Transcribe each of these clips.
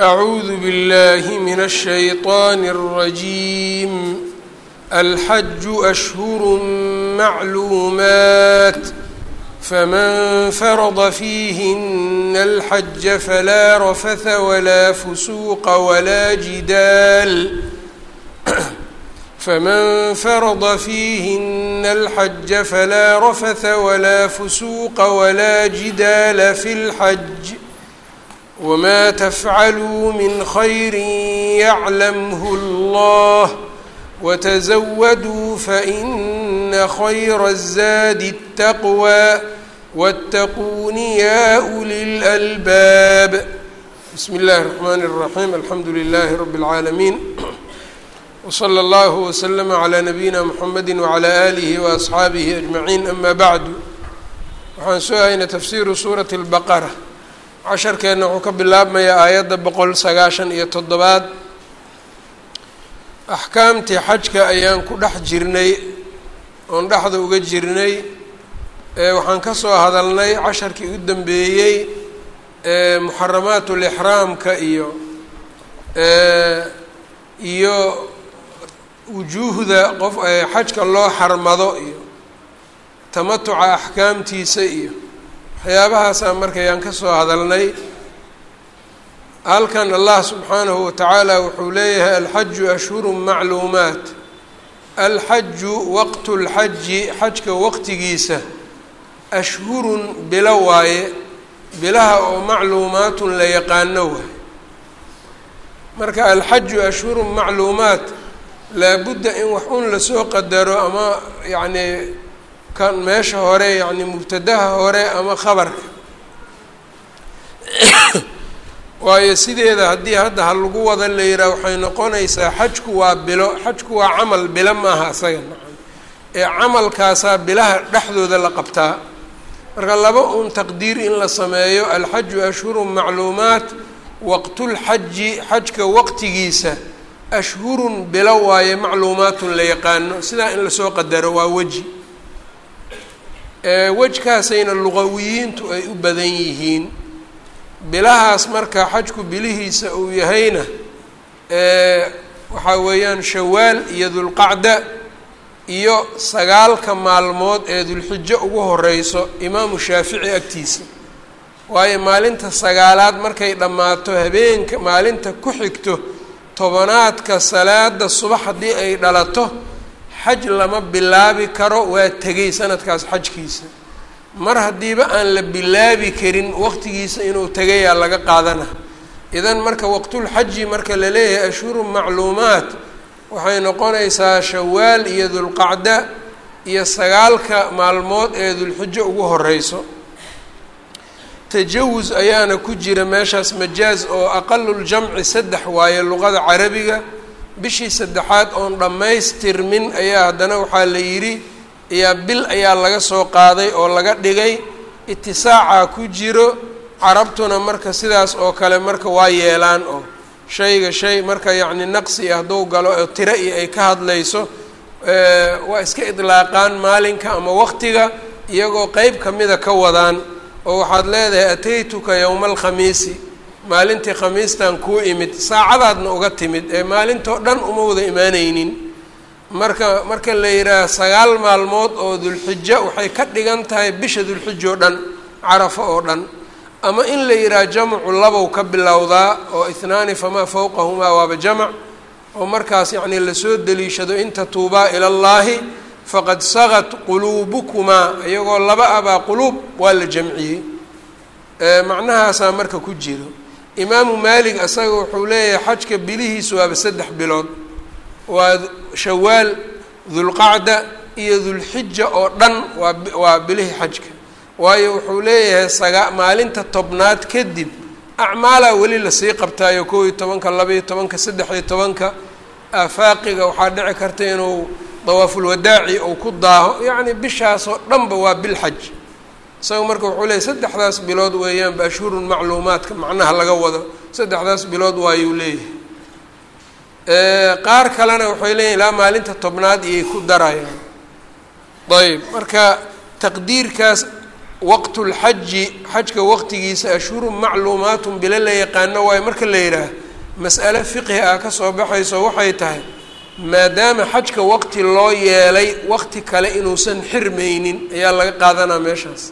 أعوذ بالله من الشيطان الرجيم الحج أشهر معلومات فمن فرض فيهن الحج فلا رفث ولا فسوق ولا جدال فمن فرض فيهن الحج فلا رفث ولا فسوق ولا جدال في الحج وما تفعلوا من خير يعلمه الله وتزودوا فإن خير الزاد التقوى واتقون يا أولي الألباب بسم الله الرحمن الرحيم الحمد لله رب العالمين وصلى الله وسلم على نبيina mحamedi وعlى آlihi وأصxaabihi أجمaعين أma bعdu waxaan soo haynay tafsiru suuraةi الbaqرة casharkeenna wuxuu ka bilaabmayaa aayadda boqol sagaashan iyo toddobaad. Axkaamtii xajka ayaan ku dhex jirnay oon dhexda uga jirnay waxaan ka soo hadalnay casharkii u dambeeyey muxaramaat lixraamka iyo iyo wujuuhda qof xajka loo xarmado iyo tamatuca axkaamtiisa iyo waxyaabahaasaan markayaan ka soo hadalnay halkan allah subxaanahu watacaala wuxuu leeyahay alxaju ashhuru macluumaat. Alxaju waqtu lxaji xajka waqtigiisa ashhurun bilo waaye bilaha oo macluumaatun la yaqaano waay. Marka alxaju ashhurun macluumaat laabudda in wax un la soo qadaro ama yacni kan meesha hore yacni mubtadaha hore ama khabarka. Waayo sideeda haddii hadda ha lagu wada la yidhaha waxay noqonaysaa xajku waa bilo xajku waa camal bilo maaha isaga nacam ee camalkaasaa bilaha dhexdooda la qabtaa. Marka laba un taqdiir in la sameeyo alxaju ashhurun macluumaat waqtulxaji xajka waqtigiisa ashhurun bilo waaye macluumaatun la yaqaano. Sidaa in la soo qadaro waa weji wejkaasayna luqawiyiintu ay u badan yihiin. Bilahaas marka xajku bilihiisa uu yahayna waxaa weeyaan shawaal iyo dulqacda iyo sagaalka maalmood ee dulxijo ugu horeyso imaamu shaafici agtiisa. Waayo maalinta sagaalaad markay dhammaato habeenka maalinta ku xigto tobanaadka salaada subax haddii ay dhalato xaj lama bilaabi karo waa tegay sanadkaas xajkiisa. Mar haddiiba aan la bilaabi karin waqtigiisa inuu tegayaa laga qaadana. Idan marka waqtulxaji marka la leeyahay ashhuru macluumaat waxay noqonaysaa shawaal iyo dulqacda iyo sagaalka maalmood ee dulxijo ugu horeyso tajawus ayaana ku jira meeshaas majaaz oo aqaluljamci saddex waaye luqada carabiga bishii saddexaad oon dhammaystirmin ayaa haddana waxaa la yidhi ayaa bil ayaa laga soo qaaday oo laga dhigay itisaaca ku jiro carabtuna marka sidaas oo kale marka waa yeelaan oo shayga shay marka yacni naqsi hadduu galo oo tiro iyo ay ka hadlayso waa iska idlaaqaan maalinka ama waqtiga iyagoo qeyb kamida ka wadaan. Oo waxaad leedahay ataytuka yowma alkhamiisi maalintii khamiistan kuu imid saacadaadna uga timid ee maalintoo dhan uma wada imaaneynin marka marka la yidhaaha sagaal maalmood oo dulxijo waxay ka dhigan tahay bisha dulxijo dhan carafo oo dhan. Ama in la yidhaha jamcu labow ka bilowdaa oo ihnaani famaa fowqahumaa waaba jamac oo markaas yacnii la soo deliishado in tatuubaa ila llaahi faqad sagat quluubukumaa iyagoo laba abaa quluub waa la jamciyey. Macnahaasaa marka ku jiro imaamu maalik isaga wuxuu leeyahay xajka bilihiisu waaba saddex bilood. Waa shawaal dulqacda iyo dulxija oo dhan waa waa bilihii xajka. Waayo wuxuu leeyahay saga maalinta tobnaad kadib acmaalaa weli la sii qabtaayo kow iyo tobanka laba-iyo tobanka saddex-iyo tobanka aafaaqiga waxaa dhici karta inuu dawaafulwadaaci uu ku daaho. Yacni bishaasoo dhanba waa bil xaj isaga marka wuxuu leeyahy saddexdaas bilood weeyaanba ashhurun macluumaadka macnaha laga wado. Saddexdaas bilood waayuu leeyahay. Qaar kalena waxay leeyihiin ilaa maalinta tobnaad iyay ku darayaan. Ayb marka taqdiirkaas waqtu lxaji xajka waqtigiisa ashhurun macluumaatun bilo la yaqaano waayo marka la yidhaah mas'ale fiqhi ah ka soo baxayso waxay tahay maadaama xajka waqti loo yeelay waqti kale inuusan xirmaynin ayaa laga qaadanaa meeshaas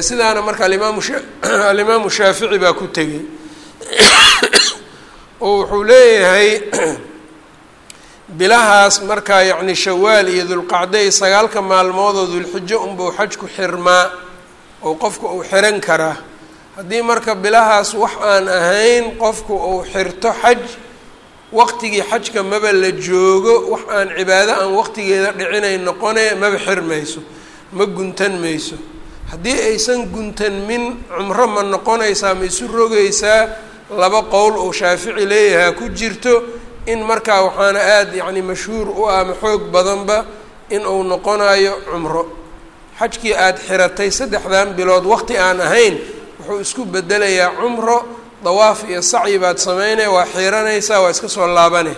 sidaana marka alimaamu alimaamu shaafici baa ku tegey oo wuxuu leeyahay bilahaas markaa yacni shawaal iyo dulqacday sagaalka maalmoodoo dulxijo unbuu xajku xirmaa oo qofku uu xiran karaa haddii marka bilahaas wax aan ahayn qofku uu xirto xaj waqtigii xajka maba la joogo wax aan cibaado aan waqtigeeda dhicinay noqone maba xirmayso ma guntan mayso haddii aysan guntanmin cumro ma noqonaysaa ma isu rogaysaa laba qowl oo shaafici leeyahaa ku jirto in markaa waxaana aada yacni mashhuur u ah ma xoog badanba in uu noqonayo cumro. Xajkii aada xiratay saddexdan bilood waqti aan ahayn wuxuu isku bedelayaa cumro dawaaf iyo sacyi baad sameynaya waa xiiranaysaa waa iska soo laabane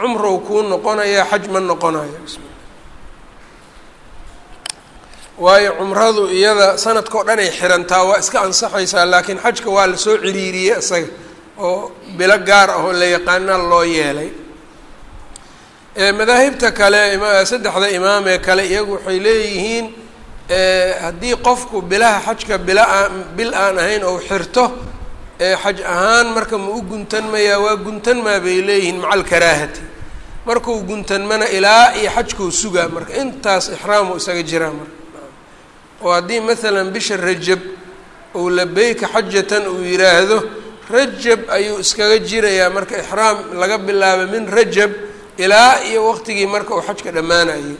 cumrow kuu noqonayaa xaj ma noqonayo waayo cumradu iyada sanadkao dhan ay xirantaa waa iska ansaxaysaa laakiin xajka waa la soo ciriiriyey isaga oo bilo gaar ah oo la yaqaana loo yeelay. Madaahibta kale saddexda imaam ee kale iyagu waxay leeyihiin haddii qofku bilaha xajka bila aan bil aan ahayn ou xirto xaj ahaan marka ma u guntanmayaa waa guntanmaa bay leeyihiin maca alkaraahati markuu guntanmana ilaa iyo xajkuu sugaa marka intaas ixraamu isaga jiraa marka oo haddii maalan bisha rajab ou labeyka xajatan uu yidhaahdo rajab ayuu iskaga jirayaa marka ixraam laga bilaabo min rajab ilaa iyo waqtigii marka uu xajka dhammaanayay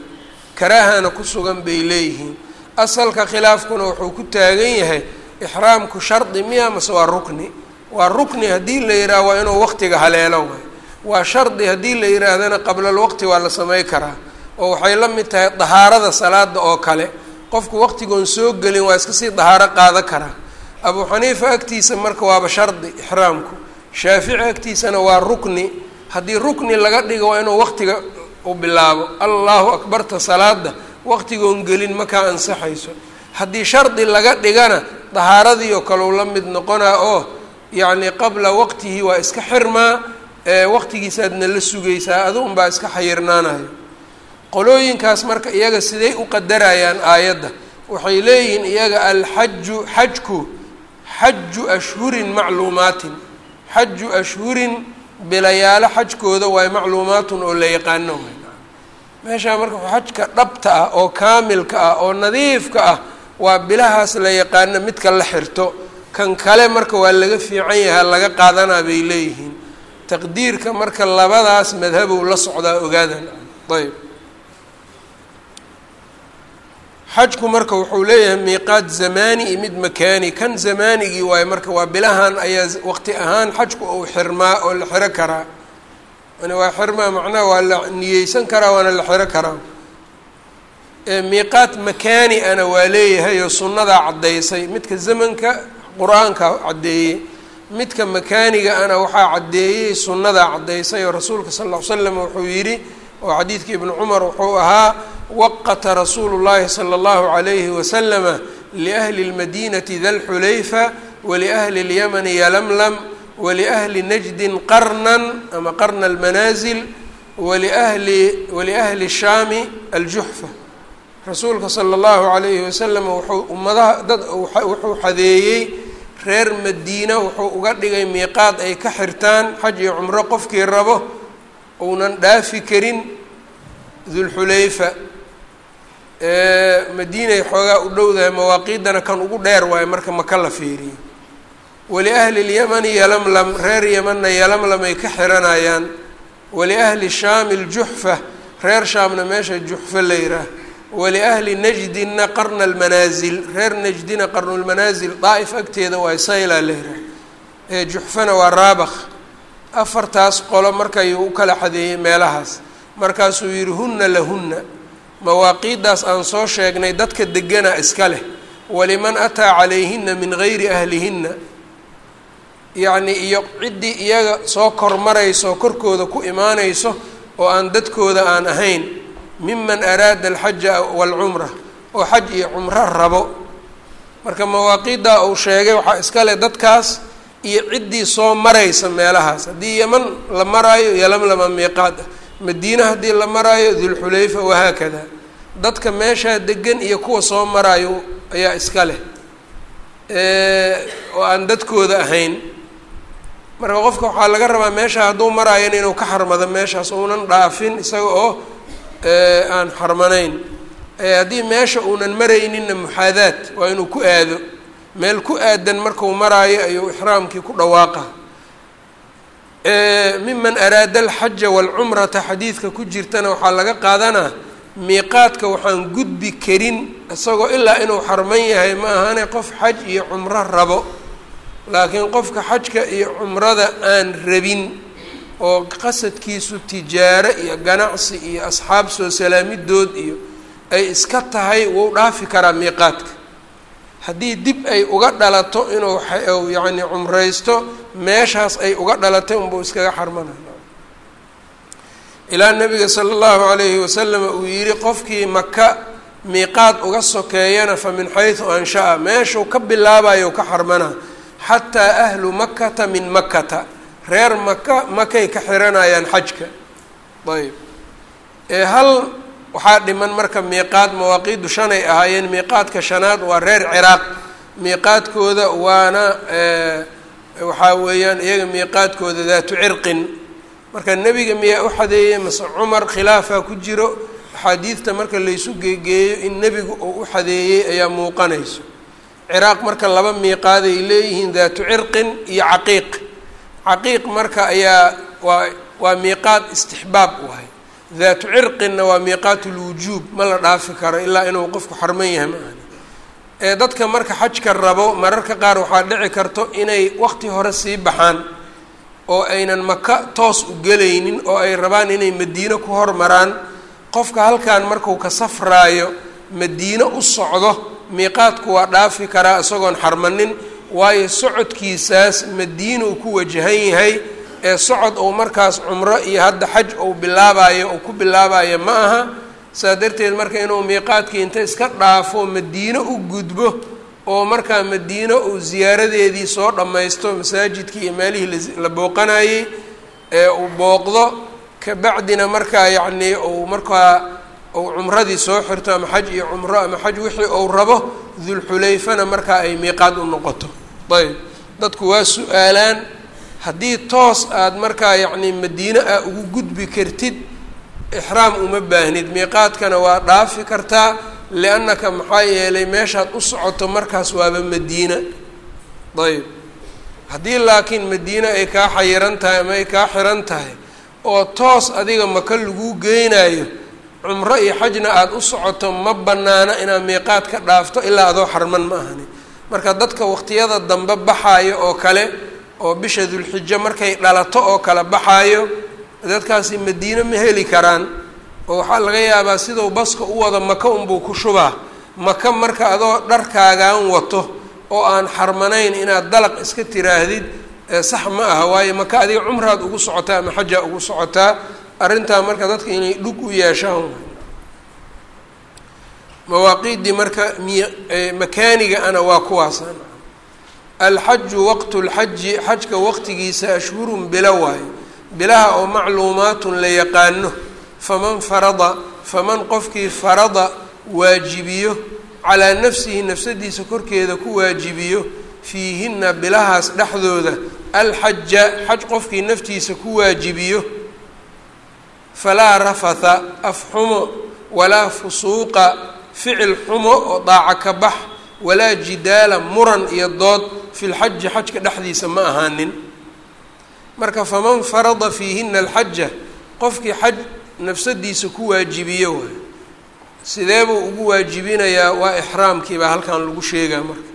karaahana ku sugan bay leeyihiin. Asalka khilaafkuna wuxuu ku taagan yahay ixraamku shardi miya mase waa rukni? Waa rukni haddii la yidhaah waa inuu waqtiga haleelo waay. Waa shardi haddii la yidhaahdana qablalwaqti waa la samey karaa oo waxay la mid tahay dahaarada salaada oo kale qofku waqtigoon soo gelin waa iska sii dahaaro qaada karaa abuu xaniifa agtiisa marka waaba shardi ixraamku. Shaafici agtiisana waa rukni. Haddii rukni laga dhigo waa inuu waqtiga u bilaabo. Allahu akbarta salaada waqtigoon gelin makaa ansaxayso. Haddii shardi laga dhigana dahaaradii oo kale u la mid noqonaa oo yacni qabla waqtihi waa iska xirmaa waqtigiisaadna la sugaysaa adun baa iska xayirnaanayo qolooyinkaas marka iyaga siday u qadarayaan aayadda waxay leeyihiin iyaga alxaju xajku xaju ashhurin macluumaatin. Xaju ashhurin bilayaalo xajkooda waay macluumaatun oo la yaqaano meeshaa marka xajka dhabta ah oo kaamilka ah oo nadiifka ah waa bilahaas la yaqaano midka la xirto. Kan kale marka waa laga fiican yahaa laga qaadanaa bay leeyihiin. Taqdiirka marka labadaas madhabow la socdaa ogaadan ayb xajku marka wuxuu leeyahay miiqaad zamaani iyo mid makaani. Kan zamaanigii waayo marka waa bilahan ayaa waqti ahaan xajku uu xirmaa oo la xiro karaa. Yani waa xirmaa macnaha waa la niyeysan karaa waana la xiro karaa. Miiqaad makaani ana waa leeyahay oo sunnadaa caddaysay. Midka zamanka qur'aanka caddeeyey midka makaaniga ana waxaa caddeeyey sunnadaa caddaysay oo rasuulka sal ll ly slam wuxuu yidhi oo xadiidka ibnu cumar wuxuu ahaa waqata rasuulu llahi sala allahu calayhi wasalama liahli اlmadinati da lxulayfa waliahli اlyamani yalamlam waliahli najdin qarnan ama qarna almanaazil waliahli waliahli shaami aljuxfa rasuulka sala allahu calayhi wasalam wuxuu ummadaha dad wuxuu xadeeyey reer madiina wuxuu uga dhigay miiqaad ay ka xirtaan xaj iyo cumro qofkii rabo uunan dhaafi karin dulxulayfa madiinay xoogaa u dhowdahay mawaaqiidana kan ugu dheer waayo marka maka la fiiriyo. Waliahli اlyamani yalamlam reer yamanna yalamlam ka xiranayaan. Waliahli shaami ljuxfa reer shaamna meesha juxfa la yiraah waliahli najdina qarna almanaasil reer najdina qarnulmanaasil daa'if agteeda waa sayla la yiraah ee juxfana waa raabakh afartaas qolo markayuu u kala xadeeyey meelahaas. Markaasuu yihi hunna lahunna mawaaqiiddaas aan soo sheegnay dadka degana iska leh. Waliman ataa calayhina min gayri ahlihinna. Yacni iyo ciddii iyaga soo kormarayso korkooda ku imaanayso oo aan dadkooda aan ahayn miman araada alxaja waalcumra. Oo xaj iyo cumro rabo. Marka mawaaqiiddaa uu sheegay waxaa iska leh dadkaas iyo ciddii soo maraysa meelahaas. Haddii yeman la maraayo yolamlama miiqaad. Ah madiine haddii la maraayo dulxulayfa wahaakada dadka meeshaa degan iyo kuwa soo maraayo ayaa iska leh. Oo aan dadkooda ahayn. Marka qofka waxaa laga rabaa meesha hadduu maraayana inuu ka xarmado meeshaas uunan dhaafin isaga oo aan xarmanayn. Haddii meesha uunan marayninna muxaadaad waa inuu ku aado meel ku aadan marku maraayo ayuu ixraamkii ku dhawaaqa. Miman araada alxaja waalcumrata xadiidka ku jirtana waxaa laga qaadanaa miiqaadka waxaan gudbi karin isagoo ilaa inuu xarman yahay ma ahane qof xaj iyo cumro rabo. Laakiin qofka xajka iyo cumrada aan rabin oo qasadkiisu tijaaro iyo ganacsi iyo asxaab soo salaamidood iyo ay iska tahay wuu dhaafi karaa miiqaadka haddii dib ay uga dhalato inuu yacni cumraysto meeshaas ay uga dhalatay unbuu iskaga xarmanay ilaa nabiga sala allahu calayhi wasalama uu yidhi qofkii maka miiqaad uga sokeeyana fa min xaysu ansha-a. Meeshuu ka bilaabayo ka xarmana. Xataa ahlu makata min makata reer maka makay ka xiranayaan xajka. Ayb ee hal waxaa dhiman marka miiqaad mawaaqiidu shanay ahaayeen. Miiqaadka shanaad waa reer ciraaq. Miiqaadkooda waana waxaa weeyaan iyaga miiqaadkooda daatu cirqin. Marka nebiga miyaa u xadeeyey mase cumar khilaafaa ku jiro axaadiidta marka laysu geegeeyo in nebigu uu u xadeeyey ayaa muuqanayso. Ciraaq marka laba miiqaad ay leeyihiin daatu cirqin iyo caqiiq. Caqiiq marka ayaa waa waa miiqaad istixbaab u ahay daatu cirqinna waa miiqaat lwujuub ma la dhaafi karo ilaa inuu qofku xarman yahay ma ahani. Ee dadka marka xajka rabo mararka qaar waxaa dhici karto inay waqti hore sii baxaan oo aynan maka toos u gelaynin oo ay rabaan inay madiino ku hormaraan qofka halkan marku ka safraayo madiino u socdo miiqaadku waa dhaafi karaa isagoon xarmanin waayo socodkiisaas madiinuu ku wajahan yahay ee socod uu markaas cumro iyo hadda xaj uu bilaabayo uu ku bilaabayo ma aha. Saa darteed marka inuu miiqaadkii inta iska dhaafo madiino u gudbo oo markaa madiino uu ziyaaradeedii soo dhammaysto masaajidkii iyo meelihii la booqanayey ee uu booqdo kabacdina markaa yacnii uu markaa uu cumradii soo xirto ama xaj iyo cumro ama xaj wixii uu rabo dulxulayfana markaa ay miiqaad u noqoto. Ayb dadku waa su'aalaan haddii toos aada markaa yacnii madiine ah ugu gudbi kartid ixraam uma baahnid. Miiqaadkana waa dhaafi kartaa liannaka maxaa yeelay meeshaad u socoto markaas waaba madiina. Ayb haddii laakiin madiine ay kaa xayiran tahay ama ay kaa xiran tahay oo toos adiga maka laguu geynayo cumro iyo xajna aada u socoto ma bannaana inaad miiqaad ka dhaafto ilaa adoo xarman ma ahani. Marka dadka waqtiyada dambe baxaayo oo kale oo bisha dulxijo markay dhalato oo kale baxaayo dadkaasi madiine ma heli karaan. Oo waxaa laga yaabaa siduu baska u wado maka unbuu ku shubaa. Maka marka adoo dharkaagaan wato oo aan xarmanayn inaad dalaq iska tiraahdid sax ma aha waayo maka adiga cumraad ugu socotaa ama xajaa ugu socotaa arrintaa marka dadka inay dhug u yeeshaan. Mawaaqiiddii marka miy makaaniga ana waa kuwaasa alxaju waqtu lxaji xajka waqtigiisa ashhurun bilo waayo bilaha oo macluumaatun la yaqaano faman farada faman qofkii farada waajibiyo calaa nafsihi nafsadiisa korkeeda ku waajibiyo fiihinna bilahaas dhexdooda alxaja xaj qofkii naftiisa ku waajibiyo falaa rafatha afxumo walaa fusuuqa ficil xumo oo daaca ka bax walaa jidaala muran iyo dood fi lxaji xajka dhexdiisa ma ahaanin. Marka faman farada fiihina alxaja qofkii xaj nafsadiisa ku waajibiyo waay. Sidee buu ugu waajibinayaa? Waa ixraamkii baa halkan lagu sheegaa marka.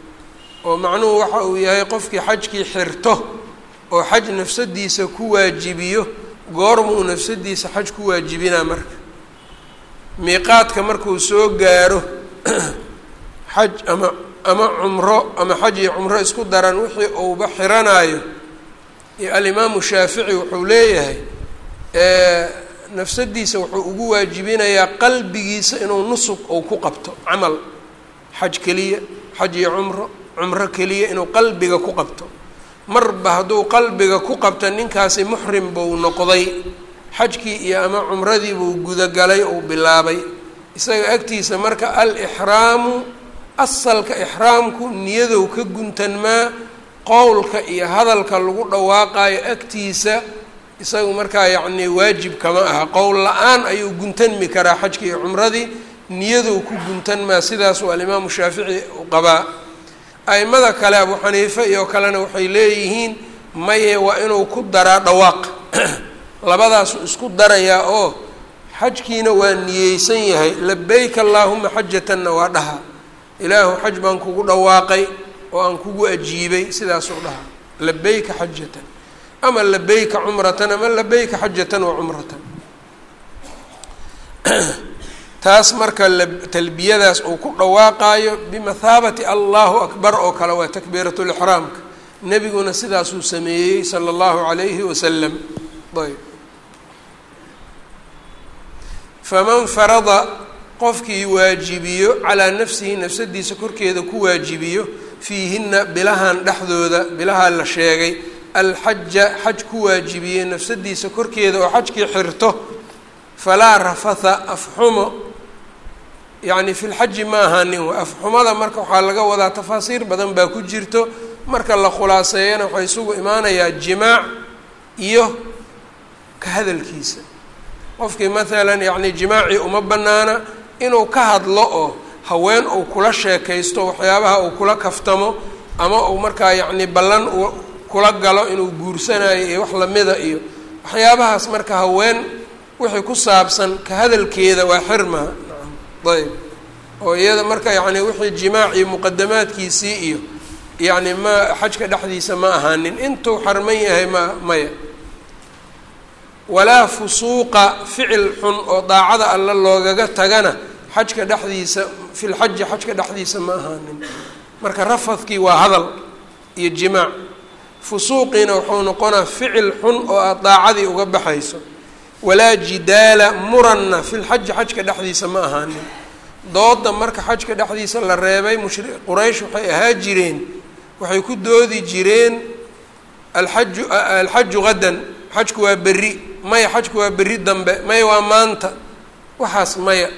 Oo macnuhu waxa uu yahay qofkii xajkii xirto oo xaj nafsadiisa ku waajibiyo goormuu nafsadiisa xaj ku waajibinaa marka. Miiqaadka markuu soo gaaro xaj ama ama cumro ama xaj iyo cumro isku daran wixii uuba xiranaayo iyo alimaamu shaafici wuxuu leeyahay nafsadiisa wuxuu ugu waajibinayaa qalbigiisa inuu nusug ou ku qabto camal. Xaj keliya xaj iyo cumro cumro keliya inuu qalbiga ku qabto. Marba hadduu qalbiga ku qabto ninkaasi muxrim buu noqday. Xajkii iyo ama cumradii buu gudagalay uu bilaabay. Isaga agtiisa marka al-ixraamu asalka ixraamku niyadow ka guntanmaa qowlka iyo hadalka lagu dhawaaqayo agtiisa isagu markaa yacnii waajib kama aha. Qowl la'aan ayuu guntanmi karaa xajkii iyo cumradii niyadow ku guntanmaa sidaasuu alimaamu shaafici qabaa. Aimada kale abu xaniife iyo kalena waxay leeyihiin maye waa inuu ku daraa dhawaaq. Labadaasuu isku darayaa oo xajkiina waa niyeysan yahay. Labeyk allaahuma xajatanna waa dhaha ilaahu xaj baan kugu dhawaaqay oo aan kugu ajiibay sidaasuu dhaha. Labeyka xajatan ama labeyka cumratan ama labeyka xajatan wa cumratan. Taas marka talbiyadaas uu ku dhawaaqaayo bimathaabati allahu akbar oo kale waa takbiirat lixraamka nebiguna sidaasuu sameeyey sala allahu calayhi wasalam ayb. Faman farada qofkii waajibiyo calaa nafsihi nafsadiisa korkeeda ku waajibiyo fiihinna bilahan dhexdooda bilahaa la sheegay alxaja xaj ku waajibiye nafsadiisa korkeeda oo xajkii xirto falaa rafatha afxumo yacni fi lxaji ma ahaanin afxumada marka waxaa laga wadaa tafaasiir badan baa ku jirto. Marka la khulaaseeyana waxay isugu imaanayaa jimaac iyo ka hadalkiisa. Qofkii maalan yacni jimaacii uma banaana inuu ka hadlo oo haween uu kula sheekaysto waxyaabaha uu kula kaftamo ama uu markaa yacni ballan kula galo inuu guursanayo iyo wax lamida iyo waxyaabahaas marka haween wixii ku saabsan ka hadalkeeda waa xirmaa ayb. Oo iyada marka yacni wixii jimaac iyo muqadamaadkiisii iyo yacni ma xajka dhexdiisa ma ahaanin. Intuu xarman yahay ma maya walaa fusuuqa ficil xun oo daacada alla loogaga tagana xajka dhexdiisa fi lxaji xajka dhexdiisa ma ahaanin. Marka rafadkii waa hadal iyo jimaac. Fusuuqiina wuxuu noqonaa ficil xun oo aad daacadii uga baxayso. Walaa jidaala muranna fi lxaji xajka dhexdiisa ma ahaanin. Dooda marka xajka dhexdiisa la reebay mushri quraysh waxay ahaa jireen waxay ku doodi jireen alxaju alxaju hadan xajku waa berri maya xajku waa berri dambe maya waa maanta. Waxaas maya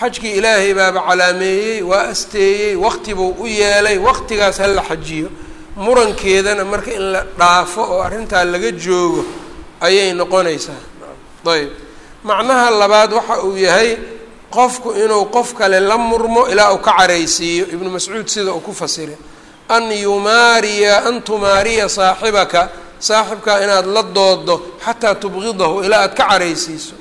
xajkii ilaahay baaba calaameeyey waa asteeyey waqti buu u yeelay waqtigaas ha la xajiyo. Murankeedana marka in la dhaafo oo arrintaa laga joogo ayay noqonaysaa. Ayb macnaha labaad waxa uu yahay qofku inuu qof kale la murmo ilaa uu ka caraysiiyo. Ibnu mascuud sida uu ku fasiray an yumaariya an tumaariya saaxibaka saaxibkaa inaad la doodo xataa tubqidahu ilaa aad ka caraysiiso.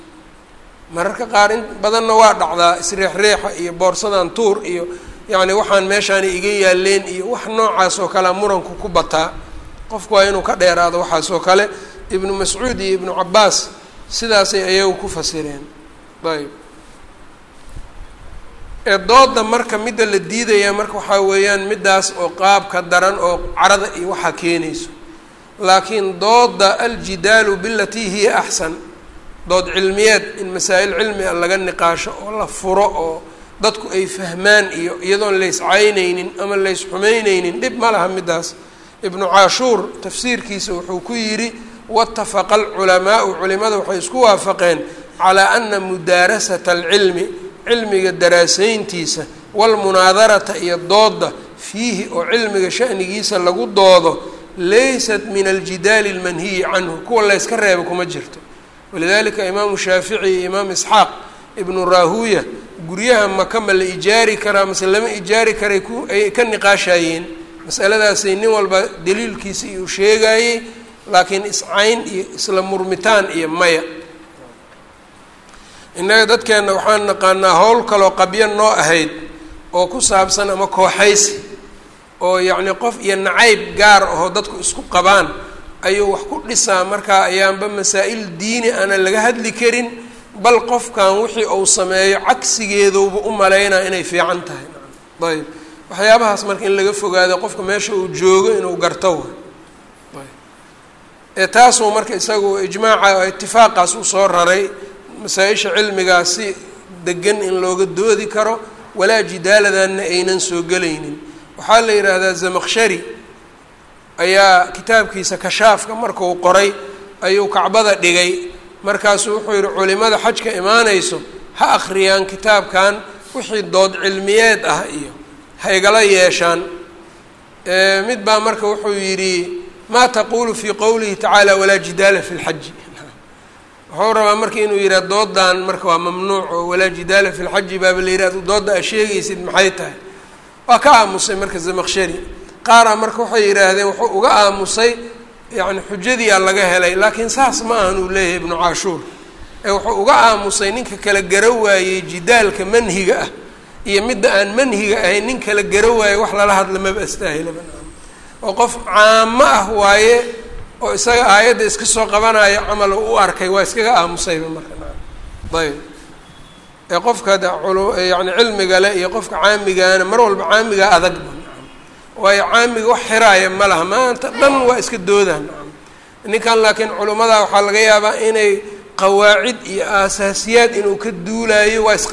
Mararka qaar in badanna waa dhacdaa isreexreexa iyo boorsadan tuur iyo yacni waxaan meeshaani iga yaaleen iyo wax noocaas oo kalea muranku ku bataa. Qofku waa inuu ka dheeraado waxaas oo kale ibnu mascuud iyo ibnu cabaas sidaasay ayagu ku fasireen. Ayb ee dooda marka midda la diidaya marka waxaa weeyaan middaas oo qaabka daran oo carada iyo waxaa keenayso laakiin dooda aljidaalu bilatii hiya axsan dood cilmiyeed in masaa'il cilmi a laga niqaasho oo la furo oo dadku ay fahmaan iyo iyadoon lays caynaynin ama lays xumaynaynin dhib ma laha middaas ibnu caashuur tafsiirkiisa wuxuu ku yidhi waatafaqa alculamaau culimada waxay isku waafaqeen calaa ana mudaarasata alcilmi cilmiga daraasayntiisa walmunaadarata iyo dooda fiihi oo cilmiga shanigiisa lagu doodo laysat min aljidaali almanhiyi canhu kuwa layska reeba kuma jirto. Walidalika imaamu shaafici iyo imaam isxaaq ibnu raahuya guryaha maka ma la ijaari karaa mase lama ijaari karay ku ay ka niqaashayeen masaladaasay nin walba daliilkiisa iyo sheegayey laakiin iscayn iyo isla murmitaan iyo maya. Innaga dadkeenna waxaan naqaanaa howl kaloo qabyo noo ahayd oo ku saabsan ama kooxaysi oo yacni qof iyo nacayb gaar ahoo dadku isku qabaan ayuu wax ku dhisaa markaa ayaanba masaa'il diini aanan laga hadli karin bal qofkan wixii uu sameeyo cagsigeeduuba u malaynaa inay fiican tahay. Ayb. Waxyaabahaas marka in laga fogaado qofka meesha uu joogo inuu garto wa ayb. Taasuu marka isagu ijmaaca itifaaqaas u soo raray masaa-isha cilmigaas si degan in looga doodi karo walaa jidaaladanna aynan soo gelaynin waxaa la yidhaahdaa zamaqshari ayaa kitaabkiisa kashaafka markuu qoray ayuu kacbada dhigay. Markaasuu wuxuu yihi culimada xajka imaanayso ha akhriyaan kitaabkan wixii dood cilmiyeed ah iyo haygala yeeshaan. Mid baa marka wuxuu yidhi maa taquulu fii qowlihi tacaala walaa jidaala fi lxaji wuxuu rabaa marka inuu yidhaha doodan marka waa mamnuuc oo walaa jidaala fi lxaji baaba la yidhah dooda a sheegaysid maxay tahay waa ka aamusay marka zamaqshari qaaraa marka waxay yidhaahdeen wuxuu uga aamusay yani xujadiyaa laga helay laakiin saas ma ahan uu leeyahay ibnu caashuur ee wuxuu uga aamusay ninka kala gara waayey jidaalka manhiga ah iyo midda aan manhiga ahayn nin kala gara waayey wax lala hadla maba astaahilaba oo qof caamo ah waaye oo isaga aayadda iska soo qabanayo camal u arkay waa iskaga aamusayba marka. Ayb ee qofka yani cilmiga le iyo qofka caamigaana mar walba caamigaa adagba waayo caamiga wax xiraaya ma laha maanta dhan waa iska doodaan ninkan laakiin culimmada waxaa laga yaabaa inay qawaacid iyo aasaasiyaad inuu ka duulaayo waa is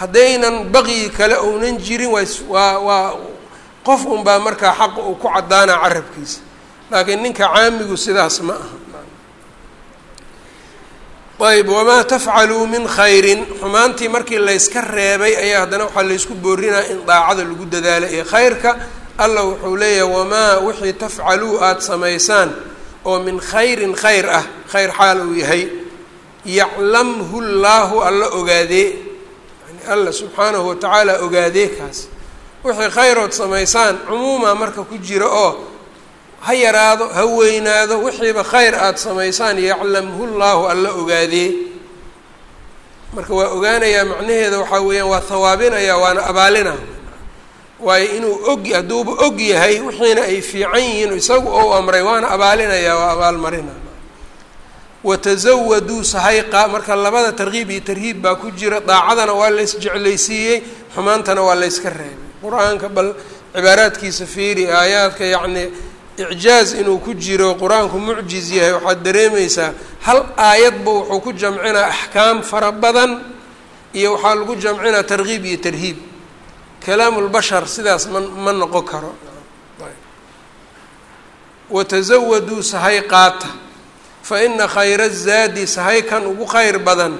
haddaynan baqyi kale ounan jirin waa is waa qof unbaa markaa xaqa uu ku caddaana carabkiisa. Laakiin ninka caamigu sidaas ma aha ayb wamaa tafcaluu min khayrin? Xumaantii markii layska reebay ayaa haddana waxaa laysku boorinaya in daacada lagu dadaalo iyo khayrka. Allah wuxuu leeyahay wamaa wixii tafcaluu aada samaysaan oo min khayrin khayr ah khayr xaal uu yahay yaclamhu llaahu alla ogaadee. Yani alla subxaanahu watacaala ogaadee kaas. Wixii khayrood samaysaan cumuuma marka ku jira oo ha yaraado ha weynaado wixiiba khayr aada samaysaan yaclamhu llaahu alla ogaadee. Marka waa ogaanayaa macnaheeda waxaa weeyaan waa hawaabinaya waana abaalina. Waayo inuu og hadduuba og yahay wixiina ay fiican yihiin isagu ou amray waana abaalinaya waa abaalmarina watazawaduu sahayqa marka labada tarkiib iyo tarhiib baa ku jira daacadana waa lays jeclaysiiyey xumaantana waa layska reebay. Qur'aanka bal cibaaraadkiisa fiiri aayaadka yacni icjaaz inuu ku jiro qur'aanku mucjiz yahay waxaad dareemaysaa hal aayadba wuxuu ku jamcinaa axkaam fara badan iyo waxaa lagu jamcinaa tarkiib iyo tarhiib. Kalaamu lbashar sidaas ma ma noqon karo. Watazawaduu sahay qaata fa ina khayra zaadi sahay kan ugu khayr badan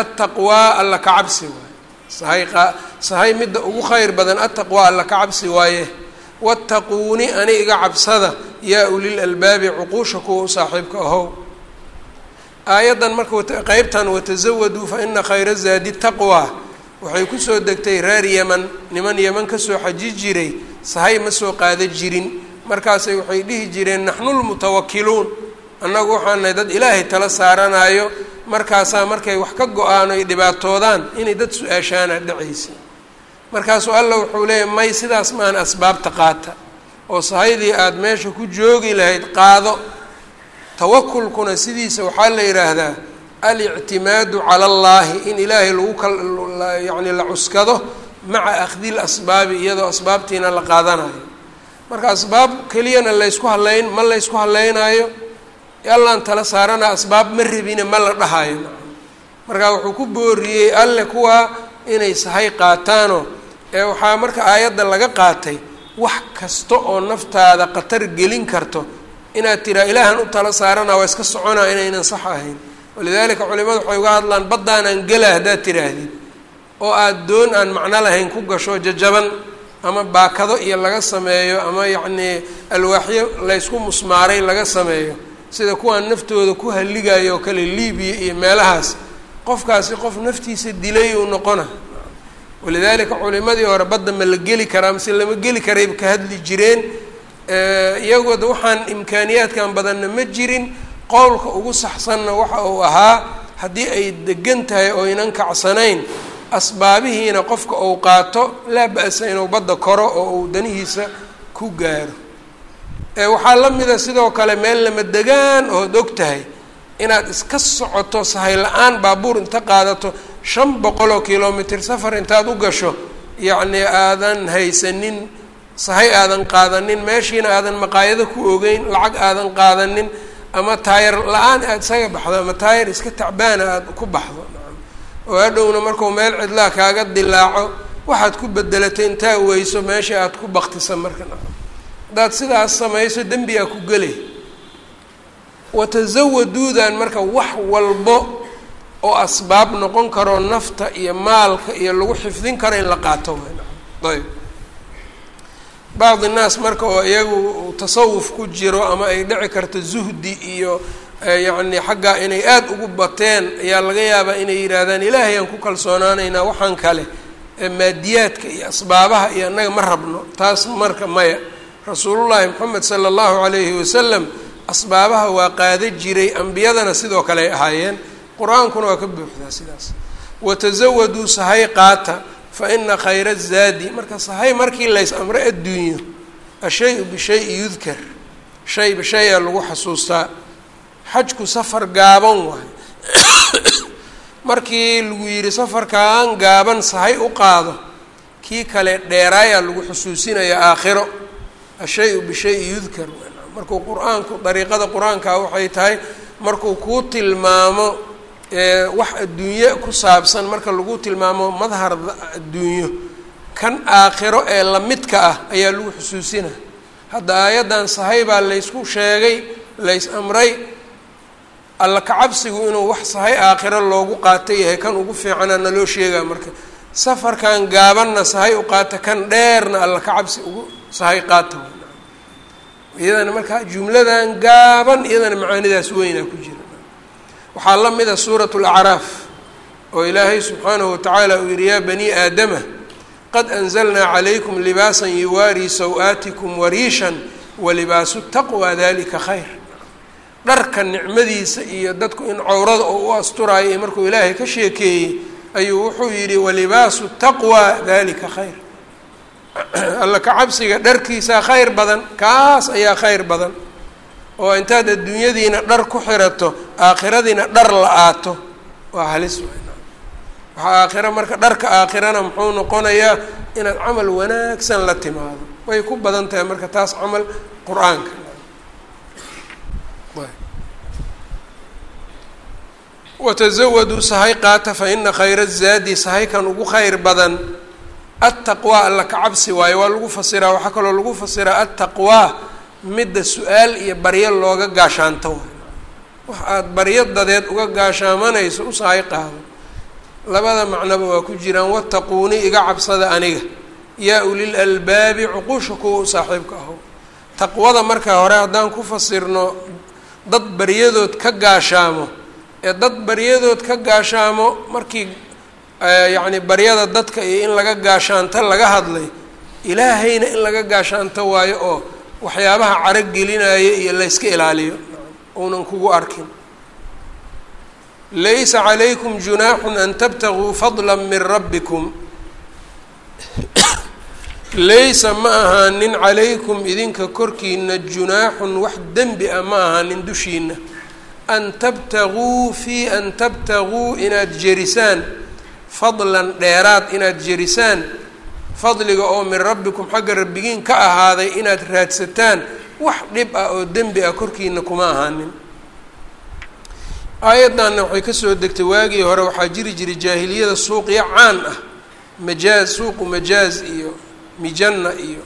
attaqwaa alla ka cabsi waaye. Sahay sahay midda ugu khayr badan attaqwaa alla ka cabsi waaye wattaquuni ani iga cabsada yaa ulil albaabi cuquusha kuwa u saaxiibka ahow. Aayaddan marka qeybtan watazawaduu fa ina khayra zaadi taqwaa waxay ku soo degtay reer yeman niman yeman ka soo xaji jiray sahay ma soo qaada jirin. Markaasay waxay dhihi jireen naxnu lmutawakiluun annagu waxaan nahay dad ilaahay tala saaranayo markaasaa markay wax ka go'aan oy dhibaatoodaan inay dad su'aashaana dhacaysa markaasuu alla wuxuu leeyahy may sidaas maan asbaabta qaata. oo sahaydii aada meesha ku joogi lahayd qaado tawakulkuna sidiisa waxaa la yidhaahdaa alictimaadu cala allaahi in ilaahay lagu kal yacni la cuskado maca akhdi lasbaabi iyadoo asbaabtiina la qaadanayo. Marka asbaab keliyana laysku haleyn ma laysku haleynaayo allaan tala saarana asbaab ma rabine ma la dhahayo marka wuxuu ku booriyey alle kuwaa inay sahay qaataano ee waxaa marka aayadda laga qaatay wax kasta oo naftaada khatar gelin karto inaad tiraa ilaahan u tala saarana waa iska soconaa inaynan sax ahayn. Walidaalika culimadu waxay uga hadlaan baddaanaan gela haddaad tiraahdid oo aada doon aan macno lahayn ku gasho jajaban ama baakado iyo laga sameeyo ama yacnii alwaaxyo laysku musmaaray laga sameeyo sida kuwaan naftooda ku halligayo oo kale libiya iyo meelahaas. Qofkaasi qof naftiisa dilay uu noqona walidaalika culimadii hore badda ma la geli karaa mise lama geli karayba ka hadli jireen iyagooda waxaan imkaaniyaadkan badanna ma jirin qowlka ugu saxsanna waxa uu ahaa haddii ay degan tahay oo ynan kacsanayn asbaabihiina qofka uu qaato laa ba-sa inuu badda koro oo uu danihiisa ku gaaro waxaa la mida sidoo kale meel lama degaan ood og tahay inaad iska socoto sahay la'aan baabuur inta qaadato shan boqol oo kilomitr safar intaad u gasho yacnii aadan haysanin sahay aadan qaadanin meeshiina aadan maqaayado ku ogeyn lacag aadan qaadanin ama taayar la'aan aada isaga baxdo ama taayar iska tacbaana aada ku baxdo. Oo hadhowna markuu meel cidlaa kaaga dilaaco waxaad ku bedelatay intaa weyso meesha aad ku baktisa marka. Haddaad sidaas samayso dembigaa ku gelay watasawaduudan marka wax walbo oo asbaab noqon karo nafta iyo maalka iyo lagu xifdin karo in la qaato. Ayb. Bacdi naas marka oo iyagu tasawuf ku jiro ama ay dhici karto zuhdi iyo yacni xaggaa inay aada ugu bateen ayaa laga yaabaa inay yidhaahdaan ilaahay aan ku kalsoonaanaynaa waxaan kale maadiyaadka iyo asbaabaha iyo annaga ma rabno. Taas marka maya. Rasuulullaahi moxamed sala allahu calayhi wasalam asbaabaha waa qaada jiray ambiyadana sidoo kale ay ahaayeen qur'aankuna waa ka buuxdaa sidaas. Watasawaduu sahay qaata fa ina khayra zaadi marka sahay markii lays amro adduunyo ashay-u bishay-i yudkar shayba shay-a lagu xasuustaa. Xajku safar gaaban waayo markii lagu yidhi safarkaan gaaban sahay u qaado kii kale dheeraayaa lagu xusuusinaya aakhiro. Ashay-u bishay-i yudkar markuu qur'aanku dariiqada qur'aanka waxay tahay markuu kuu tilmaamo wax adduunye ku saabsan marka lagu tilmaamo madhar adduunyo kan aakhiro ee lamidka ah ayaa lagu xusuusina. Hadda aayaddan sahay baa laysku sheegay lays amray alla kacabsigu inuu wax sahay aakhiro loogu qaata yahay kan ugu fiicana naloo sheegaa marka. Safarkan gaabanna sahay u qaata kan dheerna alla kacabsi ugu sahay qaata iyadana marka jumladan gaaban iyadana macaanidaas weynaa ku jira waxaa la mid a suurat lacraaf oo ilaahay subxaanahu watacaala uu yihi yaa bani aadama qad anzalnaa calaykum libaasan yuwaarii saw-aatikum wariishan walibaasu taqwa dalika khayr. Dharka nicmadiisa iyo dadku in cawrada oo u asturaayo markuu ilaahay ka sheekeeyey ayuu wuxuu yidhi walibaasu taqwa dalika khayr. Alla ka cabsiga dharkiisaa khayr badan kaas ayaa khayr badan oo intaad adduunyadiina dhar ku xirato aakhiradiina dhar la-aato waa halis waxaa aakhiro marka dharka aakhirana muxuu noqonayaa inaad camal wanaagsan la timaado. Way ku badan tahay marka taas camal qur'aanka. Watazawaduu sahay qaata fa ina khayra zaadi sahaykan ugu khayr badan. Attaqwaa alla ka cabsi waayo waa lagu fasiraa waxaa kaloo lagu fasiraa attaqwaa midda su'aal iyo baryo looga gaashaanto waay. Wax aada baryo dadeed uga gaashaamanayso u sahay qaado. Labada macnoba waa ku jiraan wattaquuni iga cabsada aniga. Yaa ulil albaabi cuquusha kuwa u saaxiibka aho. Taqwada markaa hore haddaan ku fasirno dad baryadood ka gaashaamo ee dad baryadood ka gaashaamo markii yacni baryada dadka iyo in laga gaashaanto laga hadlay ilaahayna in laga gaashaanto waayo oo waxyaabaha carag gelinaya iyo layska ilaaliyo uunan kugu arkin. Laysa calaykum junaaxun an tabtaguu fadla min rabbikum. Laysa ma ahaanin calaykum idinka korkiina junaaxun wax dembi ah ma ahaanin dushiina an tabtaguu fii an tabtaguu inaad jerisaan fadlan dheeraad inaad jerisaan fadliga oo min rabbikum xagga rabbigiin ka ahaaday inaad raadsataan wax dhib ah oo dembi ah korkiina kuma ahaanin. Aayaddanna waxay ka soo degtay waagii hore waxaa jiri jiray jaahiliyada suuqyo caan ah. Majaaz suuqu majaaz iyo mijanna iyo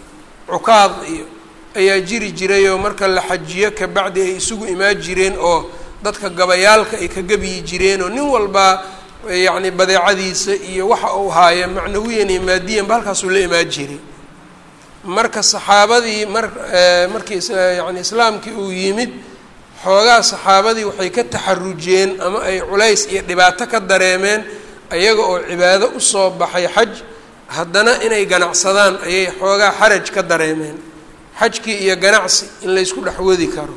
cukaad iyo ayaa jiri jirayoo marka la xajiyo kabacdi ay isugu imaan jireen oo dadka gabayaalka ay ka gebyi jireen oo nin walbaa yacni badeecadiisa iyo waxa uu haaya macnawiyan iyo maadiyanba halkaasuu la imaan jiray. Marka saxaabadii mar markii yani islaamkii uu yimid xoogaa saxaabadii waxay ka taxarujeen ama ay culays iyo dhibaato ka dareemeen ayaga oo cibaado u soo baxay xaj haddana inay ganacsadaan ayay xoogaa xaraj ka dareemeen. Xajkii iyo ganacsi in laysku dhex wadi karo.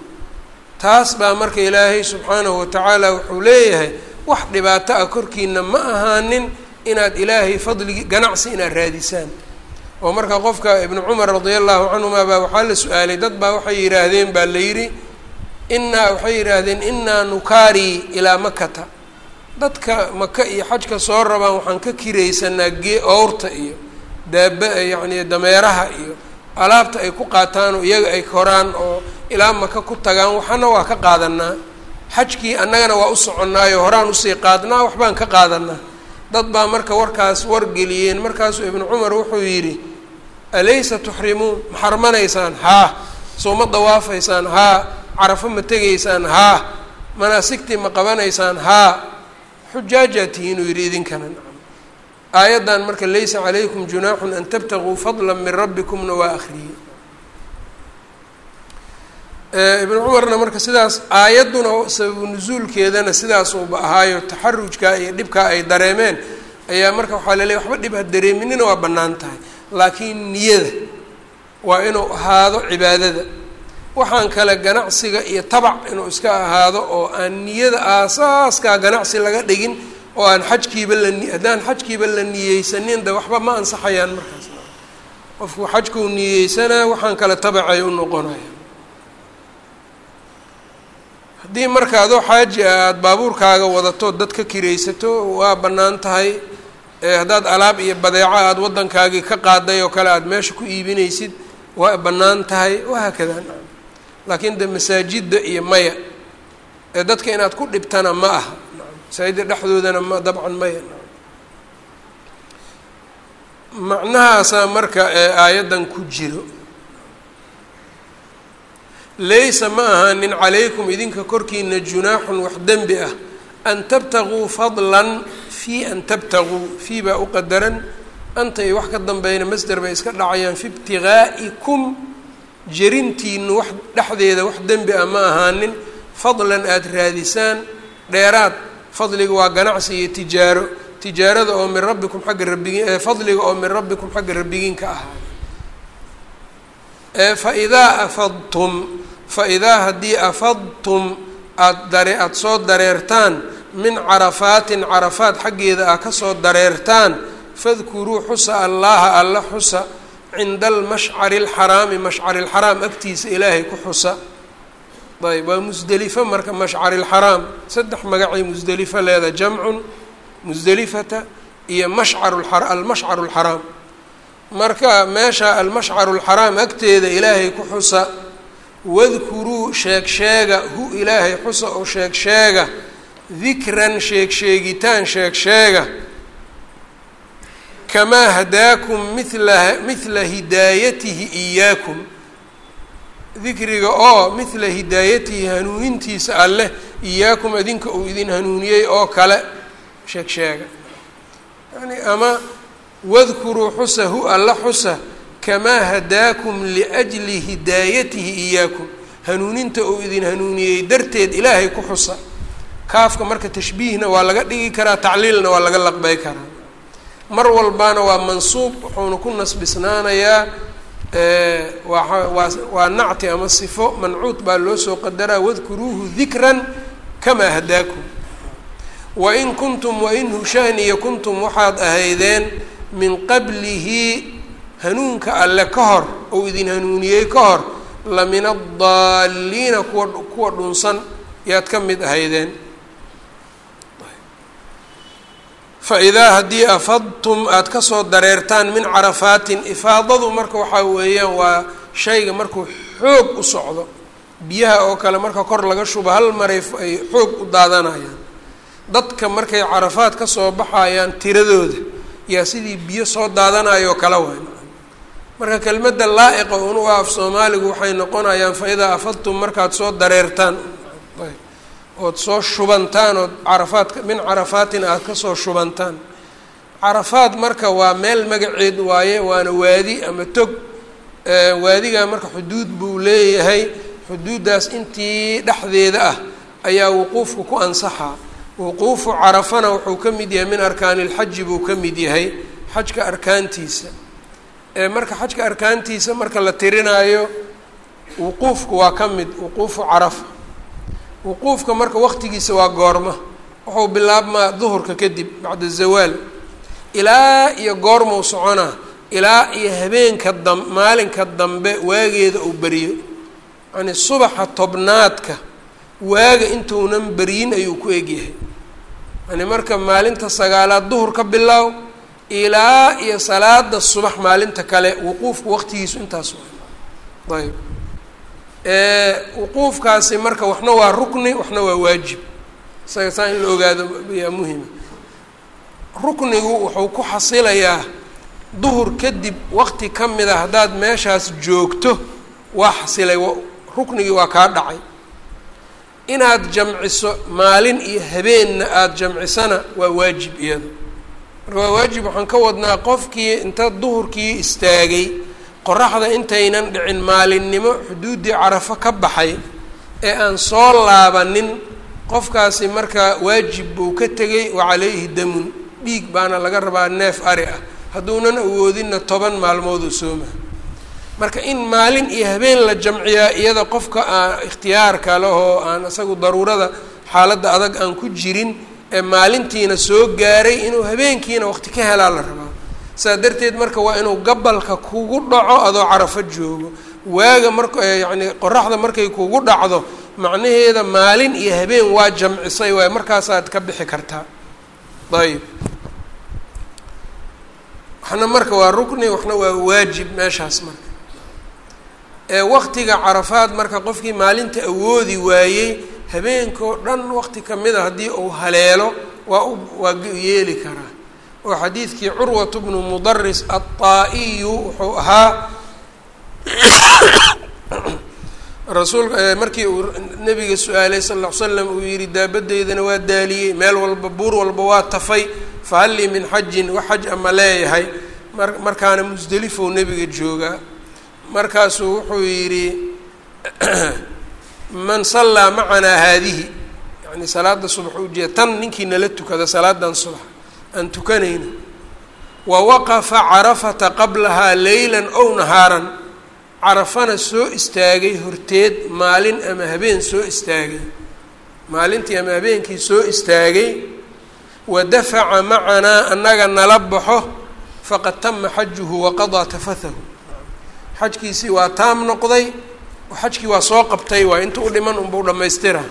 Taas baa marka ilaahay subxaanahu watacaala wuxuu leeyahay wax dhibaato ah korkiina ma ahaanin inaad ilaahay fadligii ganacsi inaad raadisaan. Oo marka qofka ibnu cumar radia allahu canhuma baa waxaa la su'aalay dad baa waxay yidhaahdeen baa la yidhi inaa waxay yidhaahdeen inaa nukaari ilaa makata dadka maka iyo xajka soo rabaan waxaan ka kiraysanaa gee owrta iyo daaba yacni dameeraha iyo alaabta ay ku qaataan oo iyaga ay koraan oo ilaa maka ku tagaan waxana waa ka qaadanaa xajkii annagana waa u soconnaayo horaan u sii qaadnaa waxbaan ka qaadanaa. Dad baa marka warkaas wargeliyeen markaasuu ibnu cumar wuxuu yidhi alaysa tuxrimuun? Ma xarmanaysaan? Haa. Soo ma dawaafaysaan haa. Carafo ma tegaysaan? Haa. Manaasigtii ma qabanaysaan? Haa. Xujaajaad tihiin uu yidhi idinkana nacam. Aayaddan marka laysa calaykum junaaxun an tabtaguu fadla min rabbikumna waa akhriyey ibnu cumarna marka sidaas aayadduna sababu nusuulkeedana sidaas uuba ahaayo taxarujkaa iyo dhibkaa ay dareemeen ayaa marka waxaa laleeyahy waxba dhib ha dareeminina waa bannaan tahay. Laakiin niyada waa inuu ahaado cibaadada. Waxaan kale ganacsiga iyo tabac inuu iska ahaado oo aan niyada aasaaskaa ganacsi laga dhigin oo aan xajkiiba la haddaan xajkiiba la niyeysanin de waxba ma ansaxayaan markaas. Qofku xajkuu niyeysanaa waxaan kale tabacay u noqonaya haddii marka adoo xaaji ah aada baabuurkaaga wadato dad ka kiraysato waa bannaan tahay. Haddaad alaab iyo badeeco aada waddankaagii ka qaaday oo kale aada meesha ku iibinaysid waa bannaan tahay. Wahaakada laakiin de masaajidda iyo maya ee dadka inaad ku dhibtana ma aha. Masaajidda dhexdoodana ma dabcan maya. Macnahaasaa marka ee aayaddan ku jiro laysa ma ahaanin calaykum idinka korkiina junaaxun wax dembi ah an tabtaguu fadlan fii an tabtaguu fii baa u qadaran. Anta iyo wax ka dambeeyna masder bay iska dhacayaan fi ibtigaa'ikum jerintiinu wax dhexdeeda wax dembi ah ma ahaanin. Fadlan aada raadisaan dheeraad fadliga waa ganacsi iyo tijaaro. Tijaarada oo min rabbikum xagga rabbigiin fadliga oo min rabbikum xagga rabbigiin ka ahaaday fa idaa afadtum fa idaa haddii afadtum aada dare aada soo dareertaan min carafaatin carafaat xaggeeda ah ka soo dareertaan fadkuruu xusa allaha alla xusa cinda almashcari alxaraami mashcari alxaraam agtiisa ilaahay ku xusa. Ayb waa musdelifo marka mashcari alxaraam. Saddex magacay musdelifo leeda jamcun musdelifata iyo mashcaru almashcaru alxaraam. Marka meesha almashcaru alxaraam agteeda ilaahay ku xusa wadkuruu sheeg sheega hu ilaahay xusa oo sheeg sheega dikran sheeg sheegitaan sheeg sheega kamaa hadaakum mila mithla hidaayatihi iyaakum dikriga oo mithla hidaayatihi hanuunintiisa alleh iyaakum idinka uu idin hanuuniyey oo kale sheeg sheega yani ama wadkuruu xusa hu alla xusa kamaa hadaakum liajli hidaayatihi iyaakum hanuuninta uu idin hanuuniyey darteed ilaahay ku xusa. Kaafka marka tashbiihna waa laga dhigi karaa tacliilna waa laga laqbay karaa. Mar walbana waa mansuub wuxuuna ku nasbisnaanayaa waa nacti ama sifo mancuud baa loo soo qadaraa wadkuruuhu dikran kamaa hadaakum. Wain kuntum wain hushaaniya kuntum waxaad ahaydeen min qablihi hanuunka alle ka hor ou idin hanuuniyey ka hor la min addaaliina kuwa kuwa dhunsan yaad ka mid ahaydeen. Fa idaa haddii afadtum aada ka soo dareertaan min carafaatin ifaadadu marka waxaa weeyaan waa shayga markuu xoog u socdo. Biyaha oo kale marka kor laga shubo hal maray ay xoog u daadanayaan dadka markay carafaad ka soo baxayaan tiradooda yaa sidii biyo soo daadanayo kala waay marka kelmadda laa-iqa un u af soomaaligu waxay noqonayaan fa idaa afadtum markaad soo dareertaan. Ood soo shubantaan ood carafaadka min carafaatin aada ka soo shubantaan. Carafaad marka waa meel magaceed waaye waana waadi ama tog. Waadigaa marka xuduud buu leeyahay. Xuduuddaas intii dhexdeeda ah ayaa wuquufku ku ansaxaa wuquufu carafana wuxuu ka mid yahay min arkaani ilxaji buu ka mid yahay. Xajka arkaantiisa marka xajka arkaantiisa marka la tirinaayo wuquufku waa ka mid wuquufu carafa wuquufka marka waqtigiisa waa goorma wuxuu bilaabmaa duhurka kadib bacda zawaal. Ilaa iyo goormau soconaa ilaa iyo habeenka dam maalinka dambe waageeda uu beriyo. Yacni subaxa tobnaadka waaga intuunan beryin ayuu ku egyahay. Yani marka maalinta sagaalaad duhur ka bilaaw ilaa iyo salaada subax maalinta kale wuquufku waqtigiisu intaas waa ayb wuquufkaasi marka waxna waa rukni waxna waa waajib. Isaga saa in la ogaado yaa muhima. Ruknigu wuxuu ku xasilayaa duhur kadib waqti ka mid a haddaad meeshaas joogto waa xasilay ruknigii waa kaa dhacay. Inaad jamciso maalin iyo habeenna aada jamcisana waa waajib iyada marka waa waajib waxaan ka wadnaa qofkii inta duhurkii istaagay qoraxda intaynan dhicin maalinnimo xuduuddii carafo ka baxay ee aan soo laabanin qofkaasi markaa waajib buu ka tegay wa calayhi damun dhiig baana laga rabaa neef ari ah. Hadduunan awoodinna toban maalmood oo sooma marka in maalin iyo habeen la jamciyaa iyada qofka aan ikhtiyaarka lehoo aan isagu daruurada xaaladda adag aan ku jirin ee maalintiina soo gaaray inuu habeenkiina waqti ka helaa la rabaa. Saa darteed marka waa inuu gabalka kugu dhaco adoo carafo joogo. Waaga marka yacni qoraxda markay kugu dhacdo macnaheeda maalin iyo habeen waa jamcisay waay markaasaad ka bixi kartaa. Ayib. Waxna marka waa rukni waxna waa waajib meeshaas marka. Ee waqtiga carafaad marka qofkii maalinta awoodi waayey habeenkao dhan waqti ka mid a haddii uu haleelo waa u waa yeeli karaa. Oo xadiidkii curwat bnu mudaris aلطaa'iyu wuxuu ahaa rasuulka markii uu nabiga su'aalay sal ll ly slam uu yihi daabadeydana waa daaliyey meel walba buur walba waa tafay fahal lii min xajin wax xaj ama leeyahay. Mar markaana musdelifow nebiga joogaa. Markaasuu wuxuu yidhi man sallaa macanaa haadihi yani salaada subax ujeeda tan ninkii nala tukada salaadan subax aan tukanayna wa waqafa carafata qablahaa leylan ow nahaaran carafana soo istaagay horteed maalin ama habeen soo istaagay. Maalintii ama habeenkii soo istaagay wa dafaca macanaa annaga nala baxo faqad tama xajuhu waqadaa tafathahu xajkiisii waa taam noqday xajkii waa soo qabtay waa inta u dhiman unbau dhammaystira.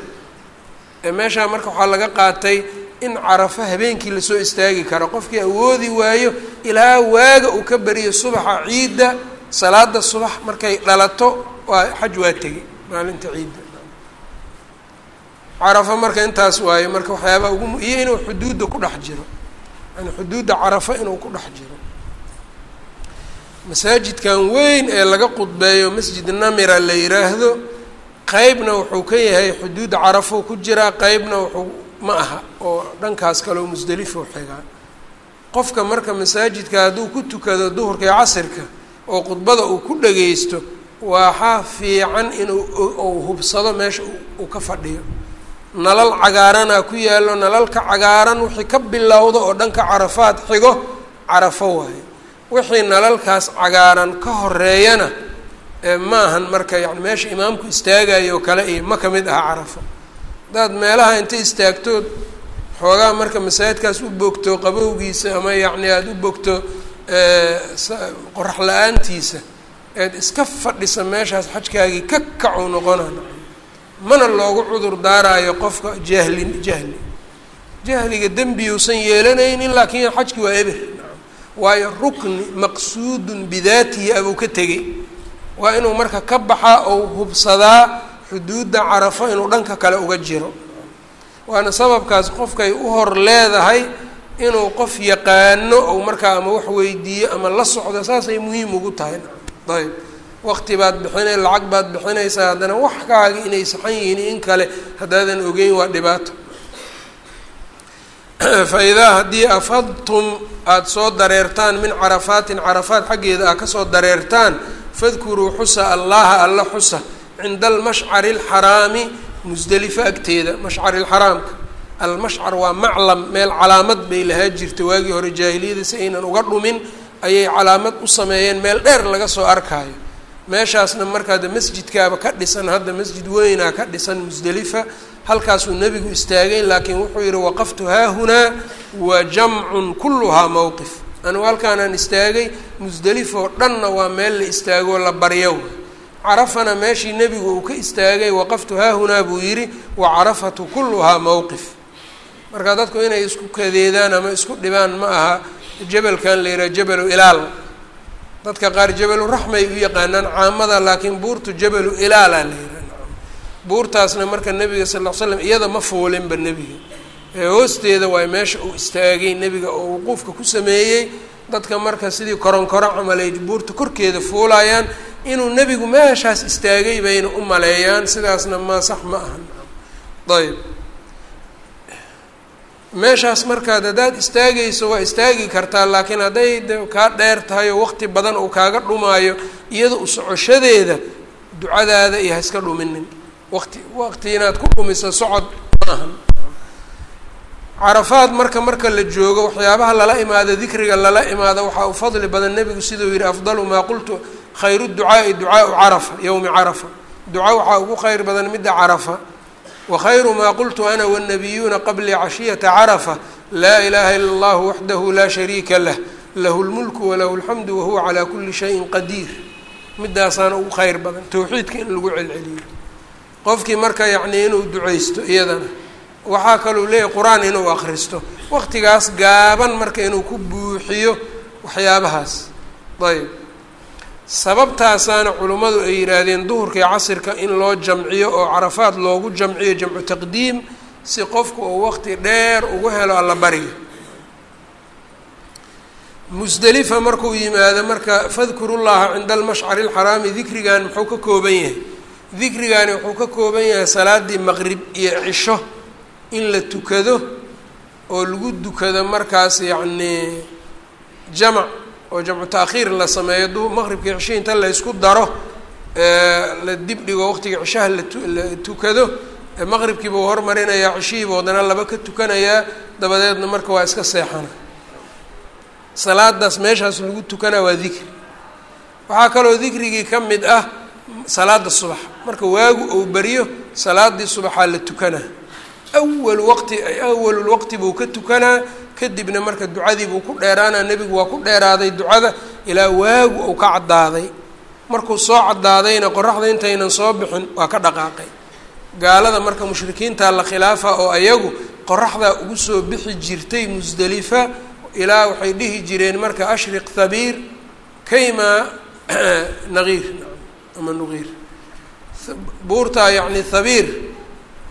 Ee meeshaa marka waxaa laga qaatay in carafo habeenkii la soo istaagi karo. Qofkii awoodi waayo ilaa waaga uu ka beriyo subaxa ciidda salaada subax markay dhalato waa xaj waa tegey maalinta ciidda. Carafo marka intaas waayo marka waxyaabaha ugu iyo inuu xuduudda ku dhex jiro. Yani xuduudda carafo inuu ku dhex jiro masaajidkan weyn ee laga qudbeeyo masjid namira la yiraahdo qeybna wuxuu ka yahay xuduudda carafo ku jiraa qeybna wuxuu ma aha oo dhankaas kaleo musdelifo xigaa qofka marka masaajidka hadduu ku tukado duhurka iyo casirka oo khudbada uu ku dhageysto waxaa fiican inuu uu hubsado meesha uu ka fadhiyo. Nalal cagaaranaa ku yaallo nalalka cagaaran wixii ka bilowda oo dhanka carafaad xigo carafo waayo wixii nalalkaas cagaaran ka horeeyana ma ahan marka yani meesha imaamku istaagayo oo kale iyo ma ka mid aha carafo haddaad meelaha inta istaagtood xoogaa marka masaajidkaas u bogto qabowgiisa ama yacni aada u bogto qorax la'aantiisa eed iska fadhisa meeshaas xajkaagii ka kacu noqonaan mana loogu cudur daaraayo qofka jahli jahli. Jahliga dembiyuusan yeelanaynin laakiin xajki waa eber waayo rukni maqsuudun bidaatihi abuu ka tegey. Waa inuu marka ka baxaa ou hubsadaa xuduudda carafo inuu dhanka kale uga jiro. Waana sababkaas qofkay u hor leedahay inuu qof yaqaano ou markaa ama wax weydiiyo ama la socdo saasay muhiim ugu tahay. Ayb waqti baad bixinay lacag baad bixinaysaa haddana wax kaagi inay saxan yihiin in kale haddaadan ogeyn waa dhibaato fa idaa haddii afadtum aada soo dareertaan min carafaatin carafaat xaggeeda aad ka soo dareertaan fadkuruu xusa allaha alla xusa cinda almashcari alxaraami musdelifo agteeda mashcari lxaraamka almashcar waa maclam meel calaamad bay lahaa jirta waagii hore jaahiliyada si aynan uga dhumin ayay calaamad u sameeyeen meel dheer laga soo arkaayo meeshaasna markaada masjidkaaba ka dhisan hadda masjid weynaa ka dhisan musdelifa halkaasuu nebigu istaagay laakiin wuxuu yihi waqaftu haahunaa wa jamcun kulluhaa mowqif anugu halkaanaan istaagay musdelifoo dhanna waa meel la istaagoo la baryo carafana meeshii nebigu uu ka istaagay waqaftu haahunaa buu yidhi wa carafatu kulluhaa mowqif marka dadku inay isku kadeedaan ama isku dhibaan ma aha jabalkan la yidhaha jabalu ilaal dadka qaar jabalu raxmay u yaqaanaan caamada laakiin buurtu jabalu ilaala la yidhaha buurtaasna marka nebiga sal ll slam iyada ma fuulinba nebiga. Hoosteeda waay meesha uu istaagay nebiga oo wuquufka ku sameeyey. Dadka marka sidii koronkoro camal ay buurta korkeeda fuulayaan inuu nebigu meeshaas istaagay bayna u maleeyaan. Sidaasna ma sax ma ahan. Ayb meeshaas markaad haddaad istaagayso waa istaagi kartaa laakiin hadday kaa dheer tahay oo waqti badan uu kaaga dhumaayo iyada u socoshadeeda ducadaada iyo ha iska dhuminin. Waqti waqti inaad ku dhumiso socod ma ahan. Carafaad marka marka la joogo waxyaabaha lala imaado dikriga lala imaado waxaa u fadli badan nebigu siduu yihi afdalu maa qultu khayru ducaai ducaau carafa yowmi carafa. Duca waxaa ugu khayr badan midda carafa wakhayru maa qultu ana wannabiyuuna qabli cashiyata carafa laa ilaaha ila allahu waxdahu laa shariika lah lahu lmulku walahu lxamdu wahuwa calaa kuli shayin qadiir midaasaana ugu kheyr badan towxiidka in lagu celceliyo qofkii marka yacnii inuu duceysto iyadana waxaa kaluu leeyahy qur'aan inuu akhristo waqtigaas gaaban marka inuu ku buuxiyo waxyaabahaas ayb sababtaasaana culimmadu ay yidhaahdeen duhurka iyo casirka in loo jamciyo oo carafaad loogu jamciyo jamcu taqdiim si qofku uu waqti dheer ugu helo alla bariga musdelifa markuu yimaado marka fadkuru llaha cinda almashcari alxaraami dikrigan muxuu ka kooban yahay. Dikrigani wuxuu ka kooban yahay salaadii maqrib iyo cisho in la tukado oo lagu dukado markaas yacnii jamac oo jamcu taakhiir la sameeyo du maqribkii cisho inta la ysku daro la dib dhigo waqtiga cishaha la tukado maqribkiiba u hormarinayaa cishihiiba haddana laba ka tukanayaa dabadeedna marka waa iska seexana salaadaas meeshaas lagu tukanaa waa dikri. Waxaa kaloo dikrigii ka mid ah salaada subax. Marka waagu ou beriyo salaadii subaxaa la tukanaa. Awal waqti awalul waqti buu ka tukanaa kadibna marka ducadii buu ku dheeraanaa nebigu waa ku dheeraaday ducada ilaa waagu uu ka caddaaday. Markuu soo caddaadayna qoraxda intaynan soo bixin waa ka dhaqaaqay. Gaalada marka mushrikiinta la khilaafa oo ayagu qoraxdaa ugu soo bixi jirtay musdelifa ilaa waxay dhihi jireen marka ashriq thabiir kayma nagiir ama nugiir buurtaa yacni thabiir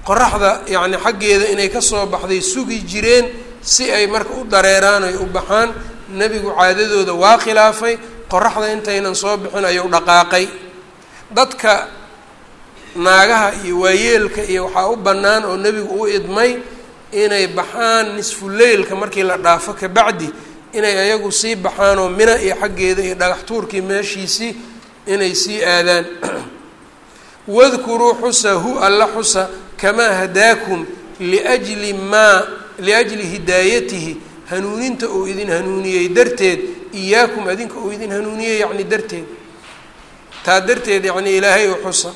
qoraxda yacni xaggeeda inay ka soo baxday sugi jireen si ay marka u dareeraan ay u baxaan nebigu caadadooda waa khilaafay qoraxda intaynan soo bixin ayuu dhaqaaqay. Dadka naagaha iyo waayeelka iyo waxaa u bannaan oo nebigu u idmay inay baxaan nisfu leylka markii la dhaafo kabacdi inay ayagu sii baxaan oo mina iyo xaggeeda iyo dhagax tuurkii meeshiisii inay sii aadaan. Wadkuruu xusa hu alla xusa kamaa hadaakum liajli maa liajli hidaayatihi hanuuninta uu idin hanuuniyey darteed iyaakum adinka uu idin hanuuniyey yacni darteed taa darteed yacni ilaahay u xusa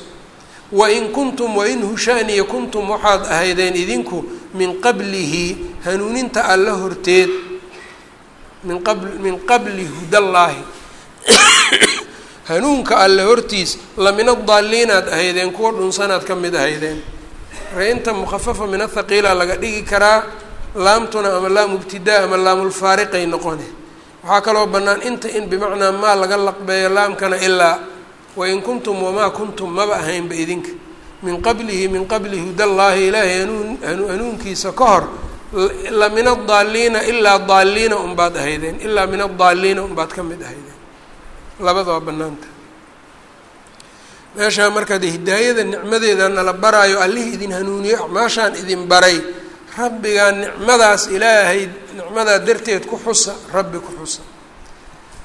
wain kuntum wain hushaaniya kuntum waxaad ahaydeen idinku min qablihi hanuuninta alla horteed min qab min qabli hudallaahi hanuunka alle hortiis lamin adaalliinaad ahaydeen kuwa dhunsanaad ka mid ahaydeen reinta mukhafafa min athaqiila laga dhigi karaa laamtuna ama laamu ibtidaa ama laamulfaariqay noqone waxaa kaloo bannaan inta in bimacnaa maa laga laqbeeyo laamkana ilaa wain kuntum wamaa kuntum maba ahaynba idinka. Min qablihi min qabli hudallaahi ilaahay hanuun hanuunkiisa ka hor la min adaalliina ilaa daalliina unbaad ahaydeen ilaa min adaalliina unbaad ka mid ahaydeen. Labada waa bannaanta. Meeshaa markaa de hidaayada nicmadeeda nala baraayo allihii idin hanuuniyo acmaashaan idin baray rabbigaa nicmadaas ilaahay nicmadaa darteed ku xusa rabbi ku xusa.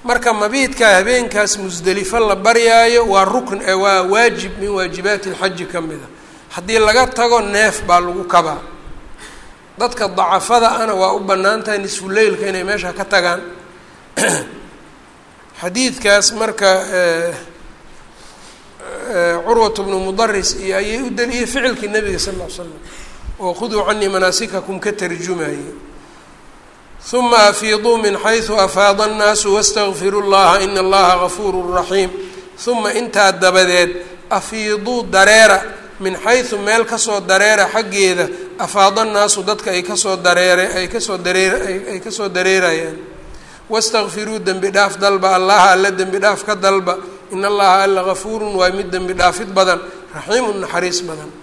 Marka mabiidkaa habeenkaas musdelifo la baryaayo waa rukn waa waajib min waajibaati alxaji ka mid haddii laga tago neef baa lagu kabaa. Dadka dacafada ana waa u bannaan tahay nisfuleylka inay meesha ka tagaan. Xadiidkaas marka curwat bnu mudaris iyo ayay u deliyey ficilkii nabiga sal ll l slam oo khuduu canii manaasikakum ka tarjumaye uma afiiduu min xaysu afaada annaasu wastagfiru llaha ina allaha gafuuru raxiim. Uma intaa dabadeed afiiduu dareera. Min xaysu meel ka soo dareera xaggeeda afaada annaasu dadka ay ka soo dareere ay ka soo dareer ay ka soo dareerayaan. Wastakfiruu dembi dhaaf dalba allaha alla dembi dhaaf ka dalba. In allaha alla gafuurun waa mid dembi dhaafid badan raxiimun naxariis badan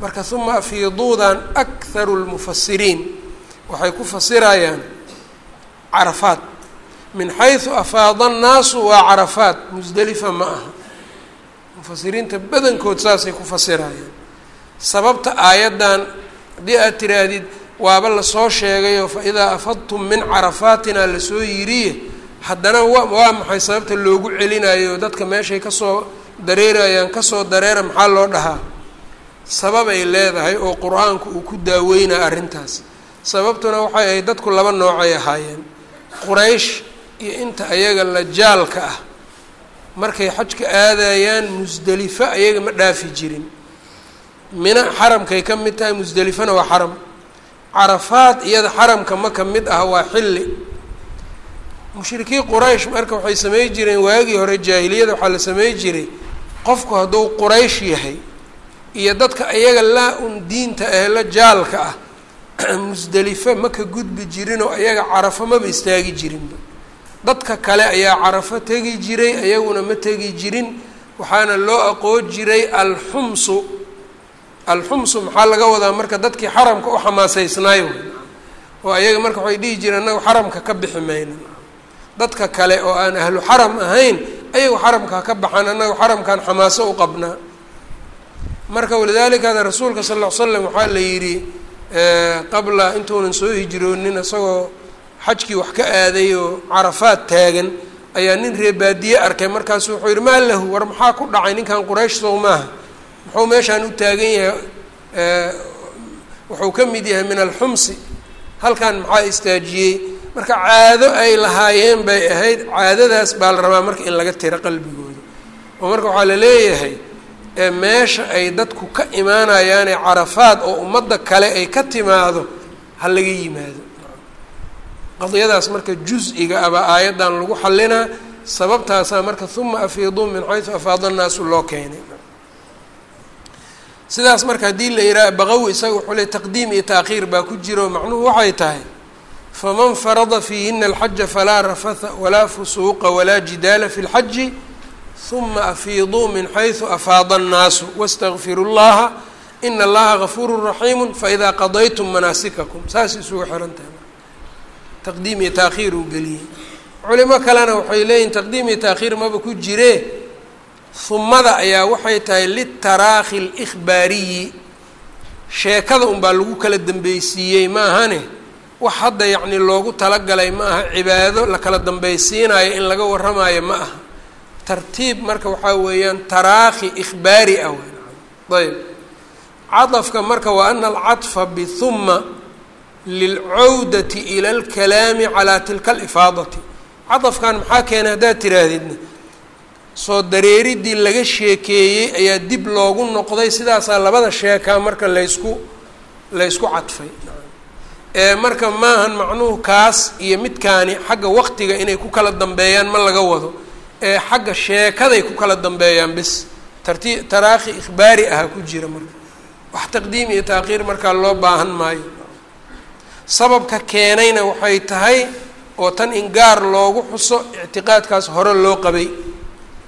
marka uma afiiduudan akharu lmufasiriin waxay ku fasirayaan carafaad. Min xaysu afaada annaasu waa carafaad musdelifa ma aha. Mufasiriinta badankood saasay ku fasirayaan sababta aayaddan haddii aad tiraahdid waaba la soo sheegayo fa idaa afadtum min carafaatina la soo yiriye haddana wa waa maxay sababta loogu celinayo? Dadka meeshay ka soo dareerayaan ka soo dareera maxaa loo dhahaa sababay leedahay oo qur'aanku uu ku daaweynaa arrintaas. Sababtuna waxay ahayd dadku laba noocay ahaayeen. Quraysh iyo inta ayaga la jaalka ah. Markay xajka aadayaan musdelifo ayaga ma dhaafi jirin. Mina xaramkay ka mid tahay musdelifona waa xaram. Carafaad iyada xaramka ma ka mid ah waa xilli. Mushrikiin quraysh marka waxay samey jireen waagii hore jaahiliyada waxaa la samey jiray. Qofku hadduu quraysh yahay iyo dadka iyaga laa un diinta ee jaalka ah musdelifo ma ka gudbi jirinoo ayaga carafo maba istaagi jirinba dadka kale ayaa carafo tegi jiray ayaguna ma tegi jirin. Waxaana loo aqoon jiray alxumsu. Alxumsu maxaa laga wadaa marka dadkii xaramka u xamaaseysnaayo oo ayaga marka waxay dhihi jireen annagu xaramka ka bixi mayno dadka kale oo aan ahlu xaram ahayn ayagu xaramka ka baxaan annagu xaramkan xamaaso u qabnaa marka walidaalika ada rasuulka sal ll ly slam waxaa la yidhi qabla intuunan soo hijroonin isagoo xajkii wax ka aaday oo carafaad taagan ayaa nin reebaadiye arkay. Markaasu wuxuu yidhi maa lahu? War maxaa ku dhacay? Ninkan quraysh sow maaha. Muxuu meeshaan u taagan yahay wuxuu ka mid yahay min alxumsi. Halkan maxaa istaajiyey? Marka caado ay lahaayeen bay ahayd. Caadadaas baa la rabaa marka in laga tiro qalbigooda. Oo marka waxaa la leeyahay meesha ay dadku ka imaanayaane carafaad oo ummadda kale ay ka timaado ha laga yimaado. Qadiyadaas marka juz-iga abaa aayaddan lagu xalinaa sababtaasaa marka uma afiiduu min xaysu afaada annaasu loo keenay. Sidaas marka haddii la yidhaha baqawi isaga wuxuu le taqdiim iyo taakhiir baa ku jiro macnuhu waxay tahay faman farada fiihina alxaja falaa rafatha walaa fusuuqa walaa jidaala fi lxaji uma afiiduu min xaysu afaada annaasu wastakfiru llaha ina allaha gafuuru raxiimu faidaa qadaytum manaasikakum. Saas isugu xiran tahay taqdiim iyo taakhiir uu geliyey culimo kalena waxay leeyihiin taqdiim iyo taakhiir maba ku jiree. Humada ayaa waxay tahay litaraakhi اlإkhbaariyi sheekada unbaa lagu kala dambeysiiyey ma ahane wax hadda yacni loogu talagalay ma aha cibaado la kala dambeysiinayo in laga warramayo ma aha tartiib marka waxaa weeyaan taraakhi ikhbaari ah ayb. Cadafka marka wa ana alcaطfa bihuma lilcawdati ila اlkalaami calaa tilka alifaadati. Cadafkan maxaa keenay haddaad tiraahdidna soo dareeridii laga sheekeeyey ayaa dib loogu noqday sidaasaa labada sheekaa marka laysku laysku cadfay. Ee marka maahan macnuhu kaas iyo midkaani xagga waqtiga inay ku kala dambeeyaan ma laga wado ee xagga sheekaday ku kala dambeeyaan bis. Tartii taraakhi ikhbaari aha ku jira marka. Wax taqdiim iyo taakhiir markaa loo baahan maayo. Sababka keenayna waxay tahay oo tan in gaar loogu xuso ictiqaadkaas hore loo qabay.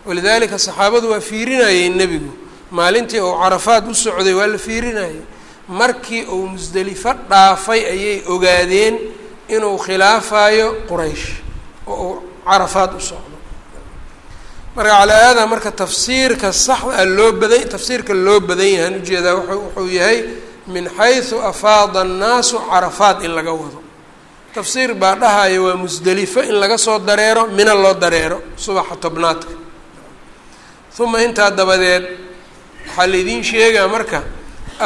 Walidaalika saxaabadu waa fiirinayey nebigu. Maalintii uu carafaad u socday waa la fiirinayay markii uu musdelifo dhaafay ayay ogaadeen inuu khilaafayo quraysh oo uu carafaad u socdo marka calaa haadaa marka tafsiirka saxda a loo badan tafsiirka loo badan yahaan u jeedaa wuxuu yahay min xaysu afaada annaasu carafaad in laga wado. Tafsiir baa dhahaya waa musdelifo in laga soo dareero mina loo dareero subaxa tobnaadka. Uma intaa dabadeed waxaa laydiin sheegaa marka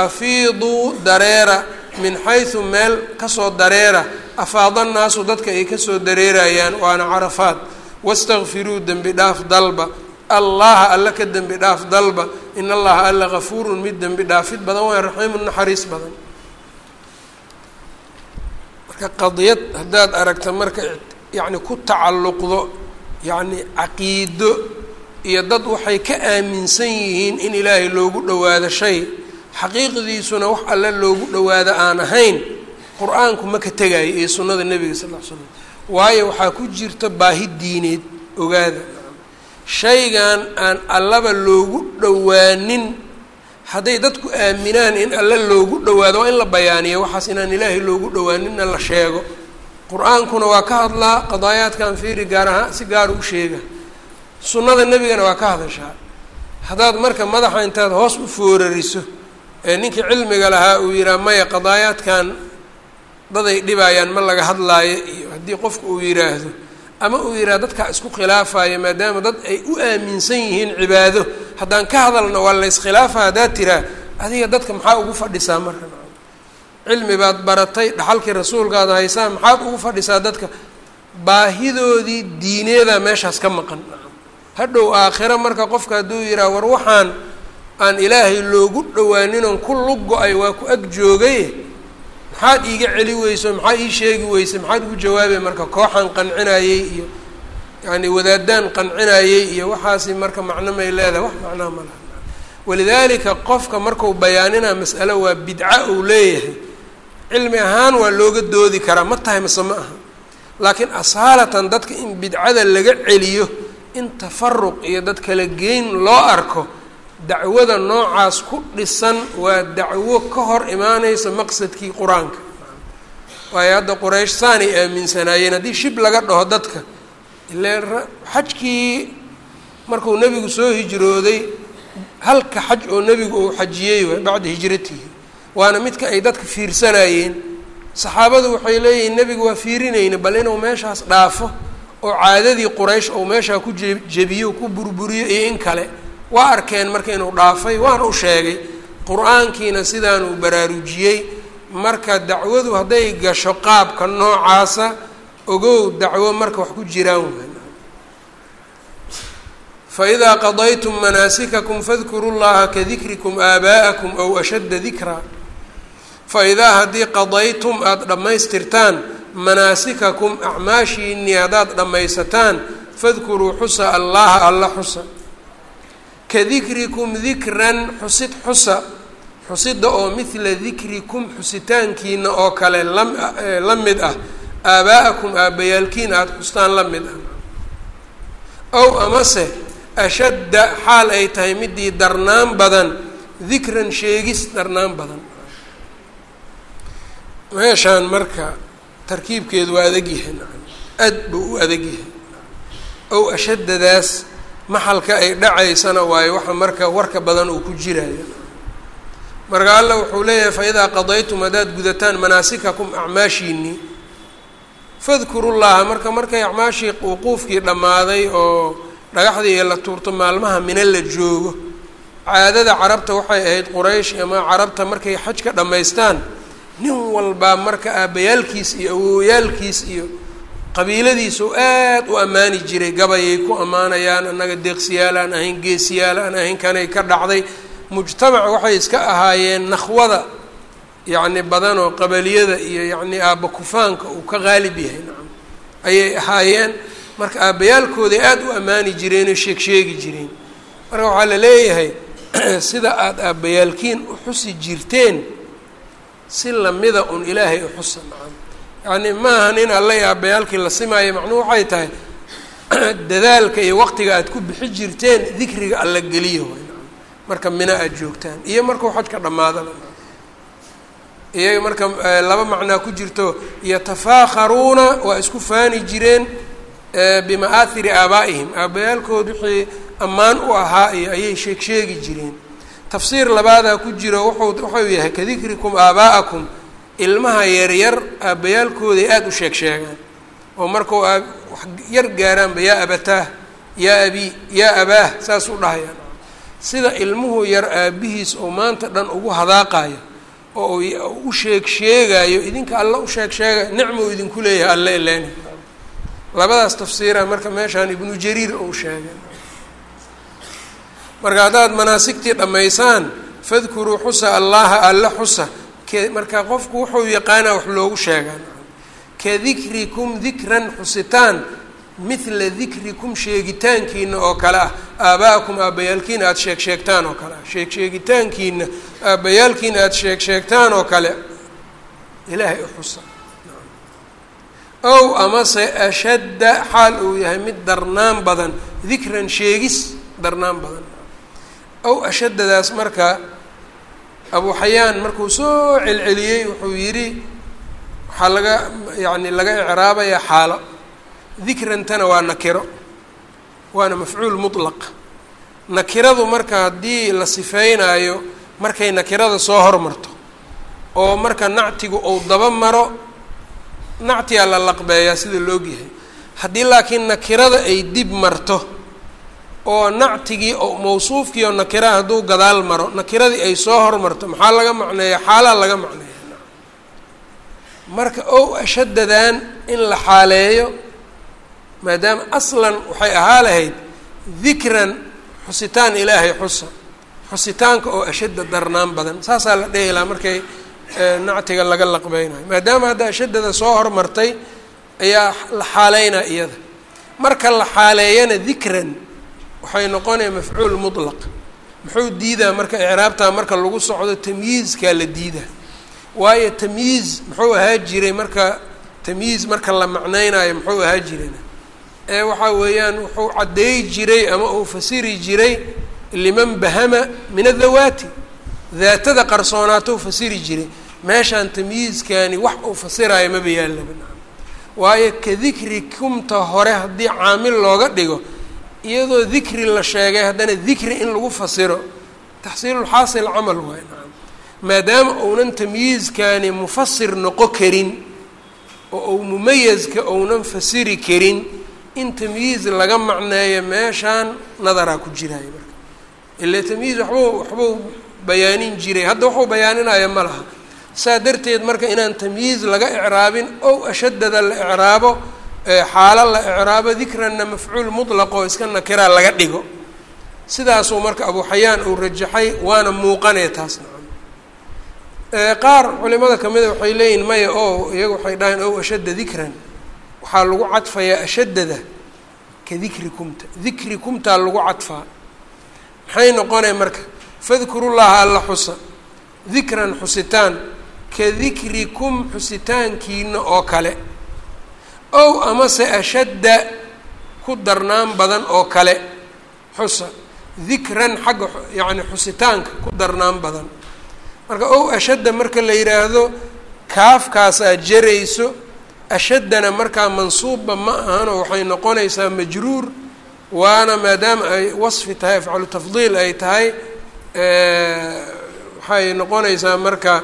afiiduu dareera min xaysu meel ka soo dareera afaada nnaasu dadka ay ka soo dareerayaan waana carafaad wastakfiruu dembi dhaaf dalba allaha alla ka dembi dhaaf dalba in allaha alla gafuurun mid dembi dhaafid badan waa raxiimun naxariis badan marka qadiyad haddaad aragta marka yacni ku tacalluqdo yacni caqiido iyo dad waxay ka aaminsan yihiin in ilaahay loogu dhowaado shay xaqiiqdiisuna wax alle loogu dhowaado aan ahayn qur'aanku ma ka tegayo iyo sunnada nebiga sal ll ly slam waayo waxaa ku jirta baahi diineed ogaada. Shaygan aan allaba loogu dhowaanin hadday dadku aaminaan in alle loogu dhawaado waa in la bayaaniyo. Waxaas inaan ilaahay loogu dhawaaninna la sheego. Qur'aankuna waa ka hadlaa qadaayaadkan fiiri gaar ahaan si gaar u sheega. Sunnada nebigana waa ka hadashaa. Haddaad marka madaxa intaad hoos u foorariso ee ninkii cilmiga lahaa uu yihaha maya qadaayaadkan daday dhibayaan ma laga hadlaayo iyo haddii qofku uu yidhaahdo ama uu yidhaha dadkaa isku khilaafaayo maadaama dad ay u aaminsan yihiin cibaado haddaan ka hadalna waa la yskhilaafa haddaad tiraa adiga dadka maxaa ugu fadhisaa marka? Cilmi baad baratay dhaxalkii rasuulkaad haysaa maxaad ugu fadhisaa dadka? Baahidoodii diineedaa meeshaas ka maqan. Hadhow aakhiro marka qofka hadduu yidhaha war waxaan aan ilaahay loogu dhawaaninoo ku lug go'ay waa ku ag joogay maxaad iiga celi weyso maxaa ii sheegi weyse maxaad ugu jawaabay marka kooxaan qancinayey iyo yacani wadaadaan qancinayey iyo waxaasi marka macno may leedahay wax macnaha ma laha. Walidaalika qofka marku bayaanina mas'alo waa bidca uu leeyahay. Cilmi ahaan waa looga doodi karaa ma tahay mase ma aha. Laakiin asaalatan dadka in bidcada laga celiyo in tafaruq iyo dad kala geyn loo arko dacwada noocaas ku dhisan waa dacwo ka hor imaaneysa maqsadkii qur'aanka. Waayo hadda quraysh saanay aaminsanaayeen haddii shib laga dhaho dadka ile xajkii markuu nebigu soo hijrooday halka xaj oo nebigu uu xajiyey bacda hijratihi. Waana midka ay dadka fiirsanayeen saxaabadu waxay leeyihiin nebigu waa fiirinayna bal inuu meeshaas dhaafo oo caadadii quraysh ou meeshaa ku je jebiyo ku burburiyo iyo in kale waa arkeen marka inuu dhaafay waana u sheegay qur'aankiina sidaan uu baraarujiyey. Marka dacwadu hadday gasho qaabka noocaasa ogow dacwo marka wax ku jiraan w faidaa qadaytum manaasikakum fadkuruu llaha kadikrikum aabaa'akum aw ashadda dikraa faidaa haddii qadaytum aada dhammaystirtaan manaasikakum acmaashiinii haddaad dhammaysataan fadkuruu xusa allaha alla xusa ka dikrikum dikran xusid xusa xusida oo midla dikrikum xusitaankiina oo kale la mid ah. Aabaa'akum aabbayaalkiin aada xustaan la mid ah. Ow amase ashadda xaal ay tahay midii darnaan badan dikran sheegis darnaan badan. Meeshaan marka tarkiibkeedu waa adag yahay aad buu u adag yahay. Ow ashaddadaas maxalka ay dhacaysana waayo waxa marka warka badan uu ku jiraayo marka alla wuxuu leeyahay fa idaa qadaytum haddaad gudataan manaasikakum acmaashiinii fadkuru llaha marka markay acmaashii wuquufkii dhammaaday oo dhagaxdii la tuurto maalmaha mino la joogo caadada carabta waxay ahayd quraysh ama carabta markay xaj ka dhammaystaan nin walbaa marka aabbayaalkiis iyo awowyaalkiis iyo qabiiladiisu aad u ammaani jiray gabayay ku ammaanayaan annaga deeqsiyaal aan ahayn geesiyaal aan ahayn kanay ka dhacday. Mujtamac waxay iska ahaayeen nakhwada yacni badan oo qabaliyada iyo yacni aabba kufaanka uu ka qaalib yahay. Nacam ayay ahaayeen. Marka aabbayaalkooday aada u ammaani jireenoo sheeg sheegi jireen. Marka waxaa la leeyahay sida aada aabbayaalkiin u xusi jirteen si lamida un ilaahay u xusa. Nacam yacni maahan in alla i aabbayaalkii la simaayo macnuhu waxay tahay dadaalka iyo waqtiga aada ku bixi jirteen dikriga alla geliyo marka mina aada joogtaan iyo markuu xajka dhammaadaba iyaga marka laba macnaa ku jirto yatafaakharuuna waa isku faani jireen bima'aahiri aabaa'ihim. Aabbayaalkood wixii ammaan u ahaa iyo ayay sheeg sheegi jireen. Tafsiir labaadaa ku jiro wuxuu wuxuu yahay kadikrikum aabaa'akum ilmaha yaryar aabbayaalkooday aada u sheeg sheegaan oo markuu wax yar gaaraanba yaa abataah yaa abi yaa abaah saas u dhahayaan. Sida ilmuhu yar aabbihiis oo maanta dhan ugu hadaaqayo oo u sheeg sheegaayo idinka alla u sheeg sheega nicmou idinku leeyahay alle ileeni labadaas tafsiira marka meeshaan ibnu jariir ou sheegay. Marka haddaad manaasigtii dhammaysaan fadkuruu xusa allaha alla xusa marka qofku wuxuu yaqaanaa wax loogu sheegaa. Ka dikrikum dikran xusitaan mithla dikrikum sheegitaankiina oo kale ah. Aaba'akum aabbayaalkiina aada sheeg sheegtaan oo kale ah. Sheeg sheegitaankiina aabbayaalkiina aada sheeg oo kale. Ilaahay u xusa. Ow amase ashadda xaal uu yahay mid darnaan badan. Dikran sheegis darnaan badan. Ow ashaddadaas marka abu xayaan markuu soo celceliyey wuxuu yidhi waxaa laga yacni laga icraabayaa xaalo. Dikrantana waa nakiro. Waana mafcuul mutlaq. Nakiradu marka haddii la sifeynaayo markay nakirada soo hormarto oo marka nactigu uu daba maro nactiyaa la laqbeeyaa sida loogyahay haddii laakiin nakirada ay dib marto oo nactigii oo mawsuufkii oo nakira hadduu gadaal maro nakiradii ay soo hormarto maxaa laga macneeya? Xaalaa laga macneeya. Marka ow ashadadan in la xaaleeyo maadaama aslan waxay ahaa lahayd dikran xusitaan ilaahay xusa. Xusitaanka oo ashadda darnaan badan saasaa la dhehi lahaa markay nactiga laga laqbeynayo maadaama hadda ashadada soo hormartay ayaa la xaaleynaa iyada. Marka la xaaleeyana dikran waxay noqonaya mafcuul mutlaq. Muxuu diidaa marka icraabtaa marka lagu socdo tamyiizkaa la diidaa. Waayo tamyiiz muxuu ahaa jiray marka tamyiiz marka la macneynayo muxuu ahaa jirayna. Ee waxaa weeyaan wuxuu caddeey jiray ama uu fasiri jiray liman bahama min adawaati daatada qarsoonaatou fasiri jiray. Meeshaan tamyiizkani wax uu fasiraayo maba yaallaba waayo ka hore haddii caamil looga dhigo iyadoo dikri la sheegay haddana dikri in lagu fasiro taxsiilulxaasil camal waay maadaama uunan tamyiizkani mufasir noqo karin oo uu mumayazka ounan fasiri karin in tamyiiz laga macneeyo meeshaan nadaraa ku jiraayo marka. Ile tamyiiz waxbuu waxbuu bayaanin jiray. Hadda waxuu bayaaninaya ma laha. Saa darteed marka inaan tamyiiz laga icraabin ow ashadada la icraabo xaalo la icraabo dikranna mafcuul mutlaq oo iska nakiraa laga dhigo sidaasuu marka abu xayaan uu rajaxay waana muuqanee taas nacam. Qaar culimada kamida waxay leeyihiin maya o iyaga waxay dhaheen ow ashadda dikran. Waxaa lagu cadfayaa ashadada ka dikri kumta dikri kumtaa lagu cadfaa maxay noqonaya marka fadkurullaha alla xusa dikran xusitaan ka dikrikum xusitaankiina oo kale ow amase ashadda ku darnaan badan oo kale xusa dikran xagga yacni xusitaanka ku darnaan badan. Marka ow ashadda marka la yidhaahdo kaafkaasaa jarayso ashaddana markaa mansuubba ma ahano waxay noqonaysaa majruur waana maadaama ay wasfi tahay afcalu tafdiil ay tahay waxay noqonaysaa marka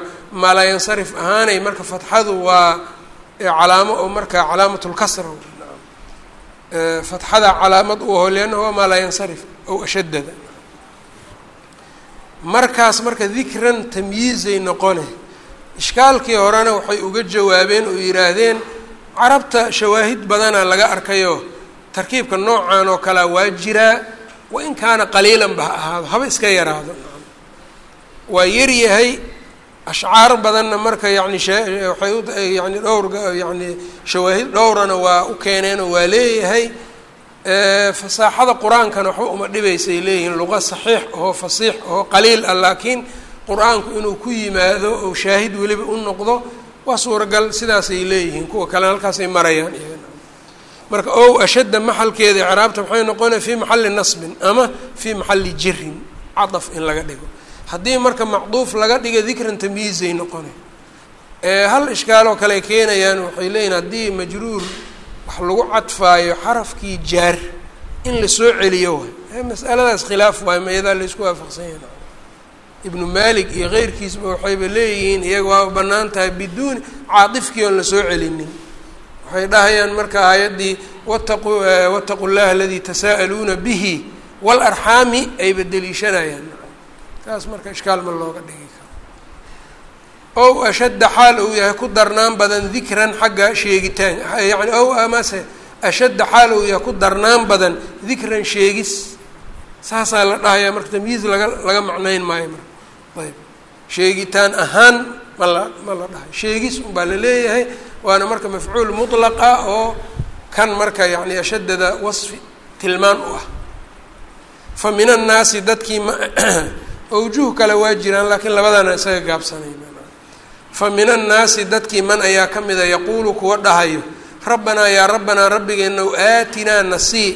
maalayansarif ahaanay marka fatxadu waa calaamo oo marka calaamatulkasra fatxada calaamad u aho liannahu waa maalayansarif ow ashaddada markaas marka dikran tamyiizay noqone ishkaalkii horena waxay uga jawaabeen oo yidhaahdeen carabta shawaahid badana laga arkayo tarkiibka noocan oo kalea waa jiraa wa in kaana qaliilan ba ha ahaado haba iska yaraado. Waa yaryahay ashcaar badanna marka yani waxay u yani dhowr yani shawaahid dhowrana waa u keeneenoo waa leeyahay. Fasaaxada qur'aankana waxba uma dhibaysay leeyihiin. Luqa saxiix oo fasiix oo qaliil ah laakiin qur'aanku inuu ku yimaado oo shaahid weliba u noqdo waa suuragal sidaasay leeyihiin. Kuwa kalena halkaasay marayaan marka ow ashadda maxalkeeda icraabta maxay noqonaya fii maxalli nasbin ama fii maxalli jirin cadaf in laga dhigo haddii marka macduuf laga dhiga dikran tamyiizay noqonay hal ishkaaloo kale keenayaan waxay leeyihiin haddii majruur wax lagu cadfaayo xarafkii jaar in la soo celiyo waay. Masaladaas khilaaf waay ma iyadaa laysku waafaqsan yahay. Ibnu malik iyo keyrkiisba waxayba leeyihiin iyaga waaba bannaan tahay biduuni caatifkii oon la soo celinin. Waxay dhahayaan marka aayaddii wataqu wataqu llaha aladii tasaa'aluuna bihi waalarxaami ayba deliishanayaan taas marka ishkaal ma looga dhigi karo. Ow ashadda xaal uu yahay ku darnaan badan dikran xagga sheegitaan. Yani ow amase ashadda xaal uu yahay ku darnaan badan dikran sheegis. Saasaa la dhahayaa marka tamyiiz laga laga macnayn maayo marka. Ayb. Sheegitaan ahaan ma la ma la dhahay. Sheegis unbaa la leeyahay waana marka mafcuul mutlaq oo kan marka yani ashaddada wasfi tilmaan u ah. Fa min annaasi dadkii ma awjuh kale waa jiraan laakiin labadana isaga gaabsanay fa min annaasi dadkii man ayaa ka mida yaquulu kuwa dhahayo rabbanaa yaa rabbanaa rabbigeenow aatinaa nasii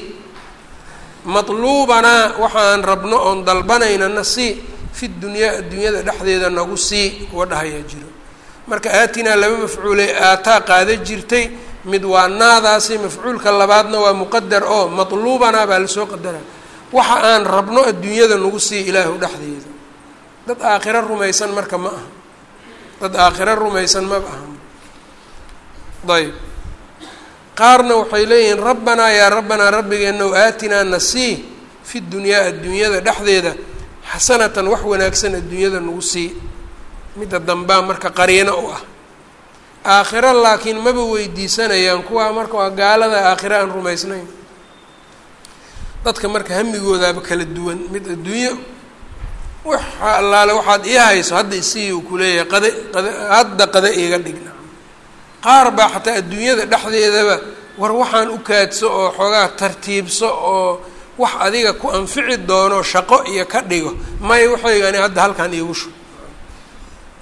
matluubanaa waxaan rabno oon dalbanayna nasii fi dunyaa adduunyada dhexdeeda nagu sii kuwa dhahayaa jiro. Marka aatinaa laba mafcuuley aataa qaada jirtay mid waa naadaasi mafcuulka labaadna waa muqadar oo matluubanaa baa la soo qadara waxa aan rabno adduunyada nagu sii ilaahu dhexdeeda. Dad aakhiro rumaysan marka ma aha. Dad aakhiro rumaysan maba aha. Ayb qaarna waxay leeyihiin rabbanaa yaa rabbanaa rabbigeenow aatinaa nasii fi dunyaa adduunyada dhexdeeda xasanatan wax wanaagsan adduunyada nagu sii. Midda dambaa marka qariino u ah. Aakhiro laakiin maba weydiisanayaan kuwaa marka waa gaalada aakhiro aan rumaysnayn dadka marka hamigoodaaba kala duwan. Mid adduunyo waxa allaale waxaad ii hayso hadda isii uu kuleeyahay qada qada hadda qada iiga dhigna. Qaar baa xataa adduunyada dhexdeedaba war waxaan u kaadso oo xoogaa tartiibso oo wax adiga ku anfici doono shaqo iyo ka dhigo. May waxaygani hadda halkan iigu shub